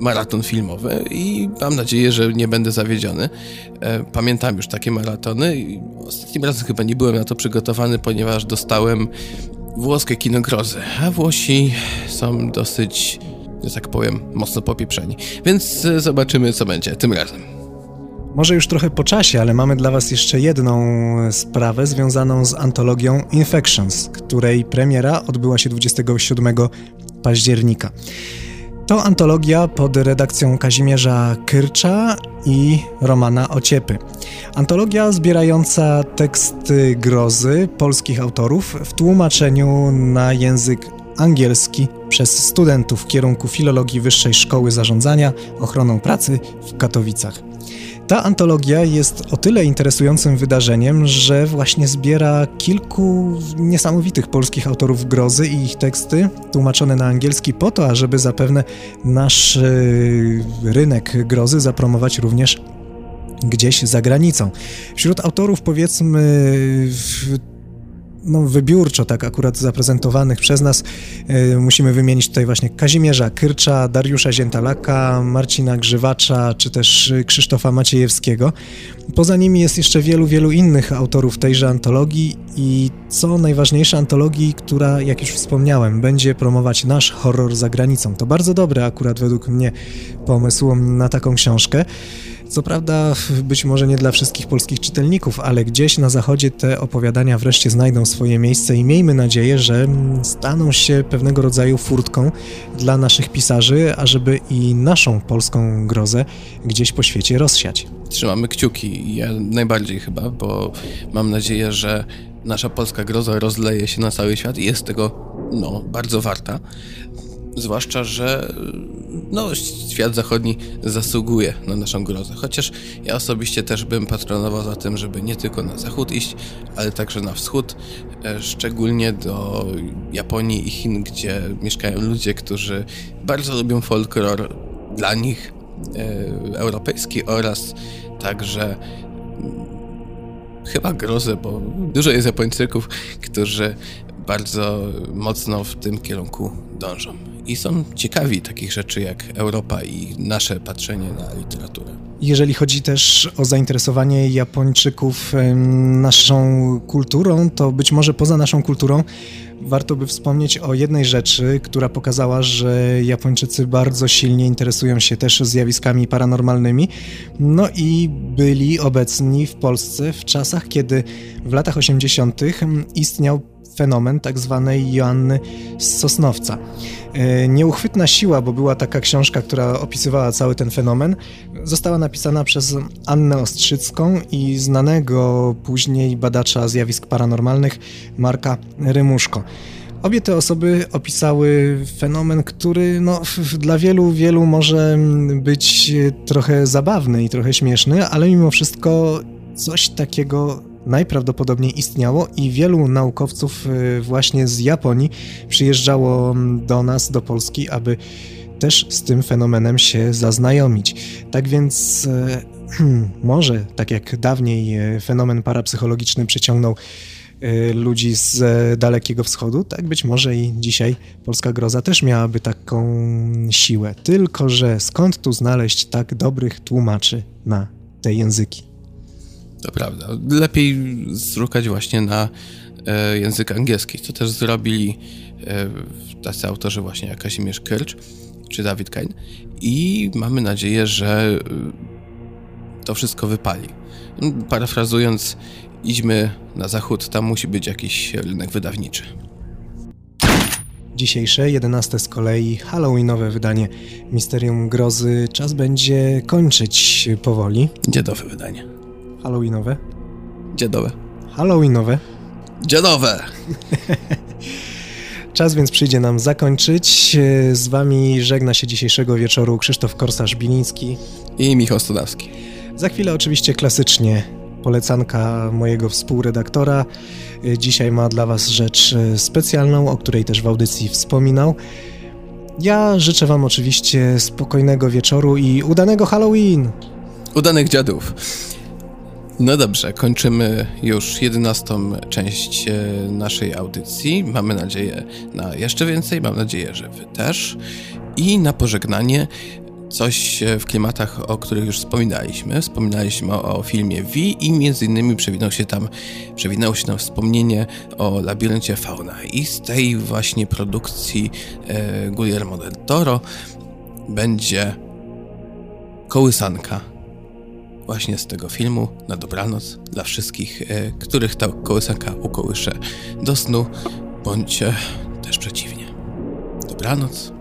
maraton filmowy i mam nadzieję, że nie będę zawiedziony. E, pamiętam już takie maratony ostatnim razem chyba nie byłem na to przygotowany, ponieważ dostałem włoskie kino grozy, a Włosi są dosyć że tak powiem, mocno popieprzeni. Więc e, zobaczymy, co będzie tym razem. Może już trochę po czasie, ale mamy dla Was jeszcze jedną e, sprawę związaną z antologią Infections, której premiera odbyła się 27 października. To antologia pod redakcją Kazimierza Kyrcza i Romana Ociepy. Antologia zbierająca teksty grozy polskich autorów w tłumaczeniu na język angielski przez studentów w kierunku Filologii Wyższej Szkoły Zarządzania Ochroną Pracy w Katowicach. Ta antologia jest o tyle interesującym wydarzeniem, że właśnie zbiera kilku niesamowitych polskich autorów grozy i ich teksty tłumaczone na angielski po to, ażeby zapewne nasz e, rynek grozy zapromować również gdzieś za granicą. Wśród autorów powiedzmy no, wybiórczo tak akurat zaprezentowanych przez nas. E, musimy wymienić tutaj właśnie Kazimierza Kyrcza, Dariusza Ziętalaka, Marcina Grzywacza, czy też Krzysztofa Maciejewskiego. Poza nimi jest jeszcze wielu, wielu innych autorów tejże antologii i co najważniejsze antologii, która, jak już wspomniałem, będzie promować nasz horror za granicą. To bardzo dobry akurat według mnie pomysł na taką książkę. Co prawda, być może nie dla wszystkich polskich czytelników, ale gdzieś na zachodzie te opowiadania wreszcie znajdą swoje miejsce i miejmy nadzieję, że staną się pewnego rodzaju furtką dla naszych pisarzy, ażeby i naszą polską grozę gdzieś po świecie rozsiać. Trzymamy kciuki, ja najbardziej chyba, bo mam nadzieję, że nasza polska groza rozleje się na cały świat i jest tego, no, bardzo warta. Zwłaszcza, że no, świat zachodni zasługuje na naszą grozę. Chociaż ja osobiście też bym patronował za tym, żeby nie tylko na zachód iść, ale także na wschód, e, szczególnie do Japonii i Chin, gdzie mieszkają ludzie, którzy bardzo lubią folklor dla nich e, europejski oraz także chyba grozę, bo dużo jest Japończyków, którzy bardzo mocno w tym kierunku dążą. I są ciekawi takich rzeczy jak Europa i nasze patrzenie na literaturę. Jeżeli chodzi też o zainteresowanie Japończyków naszą kulturą, to być może poza naszą kulturą warto by wspomnieć o jednej rzeczy, która pokazała, że Japończycy bardzo silnie interesują się też zjawiskami paranormalnymi. No i byli obecni w Polsce w czasach, kiedy w latach 80. istniał fenomen tak zwanej Joanny z Sosnowca. E, Nieuchwytna siła, bo była taka książka, która opisywała cały ten fenomen, została napisana przez Annę Ostrzycką i znanego później badacza zjawisk paranormalnych Marka Rymuszko. Obie te osoby opisały fenomen, który no, dla wielu, wielu może być trochę zabawny i trochę śmieszny, ale mimo wszystko coś takiego najprawdopodobniej istniało i wielu naukowców y, właśnie z Japonii przyjeżdżało mm, do nas, do Polski, aby też z tym fenomenem się zaznajomić. Tak więc hmm, może, tak jak dawniej y, fenomen parapsychologiczny przyciągnął ludzi z Dalekiego Wschodu, tak być może i dzisiaj polska groza też miałaby taką siłę. Tylko, że skąd tu znaleźć tak dobrych tłumaczy na te języki? To prawda. Lepiej zrukać właśnie na e, język angielski, co też zrobili e, tacy autorzy właśnie jak Kazimierz Kirch czy David Kain. I mamy nadzieję, że e, to wszystko wypali. Parafrazując, idźmy na zachód, tam musi być jakiś rynek wydawniczy. Dzisiejsze, 11 z kolei halloweenowe wydanie Misterium Grozy czas będzie kończyć powoli. Dziedowe wydanie. Halloweenowe? Dziadowe. Halloweenowe? Dziadowe! Czas więc przyjdzie nam zakończyć. Z wami żegna się dzisiejszego wieczoru Krzysztof Korsarz-Biliński i Michał Stodawski. Za chwilę oczywiście klasycznie polecanka mojego współredaktora. Dzisiaj ma dla was rzecz specjalną, o której też w audycji wspominał. Ja życzę wam oczywiście spokojnego wieczoru i udanego Halloween! Udanych dziadów! No dobrze, kończymy już jedenastą część e, naszej audycji. Mamy nadzieję na jeszcze więcej, mam nadzieję, że wy też. I na pożegnanie coś e, w klimatach, o których już wspominaliśmy. Wspominaliśmy o, o filmie V i między innymi przewinął się tam, przewinęło się tam wspomnienie o labiryncie Fauna. I z tej właśnie produkcji e, Guillermo del Toro będzie kołysanka właśnie z tego filmu na dobranoc dla wszystkich, e, których ta kołysanka ukołysze do snu, bądź też przeciwnie. Dobranoc.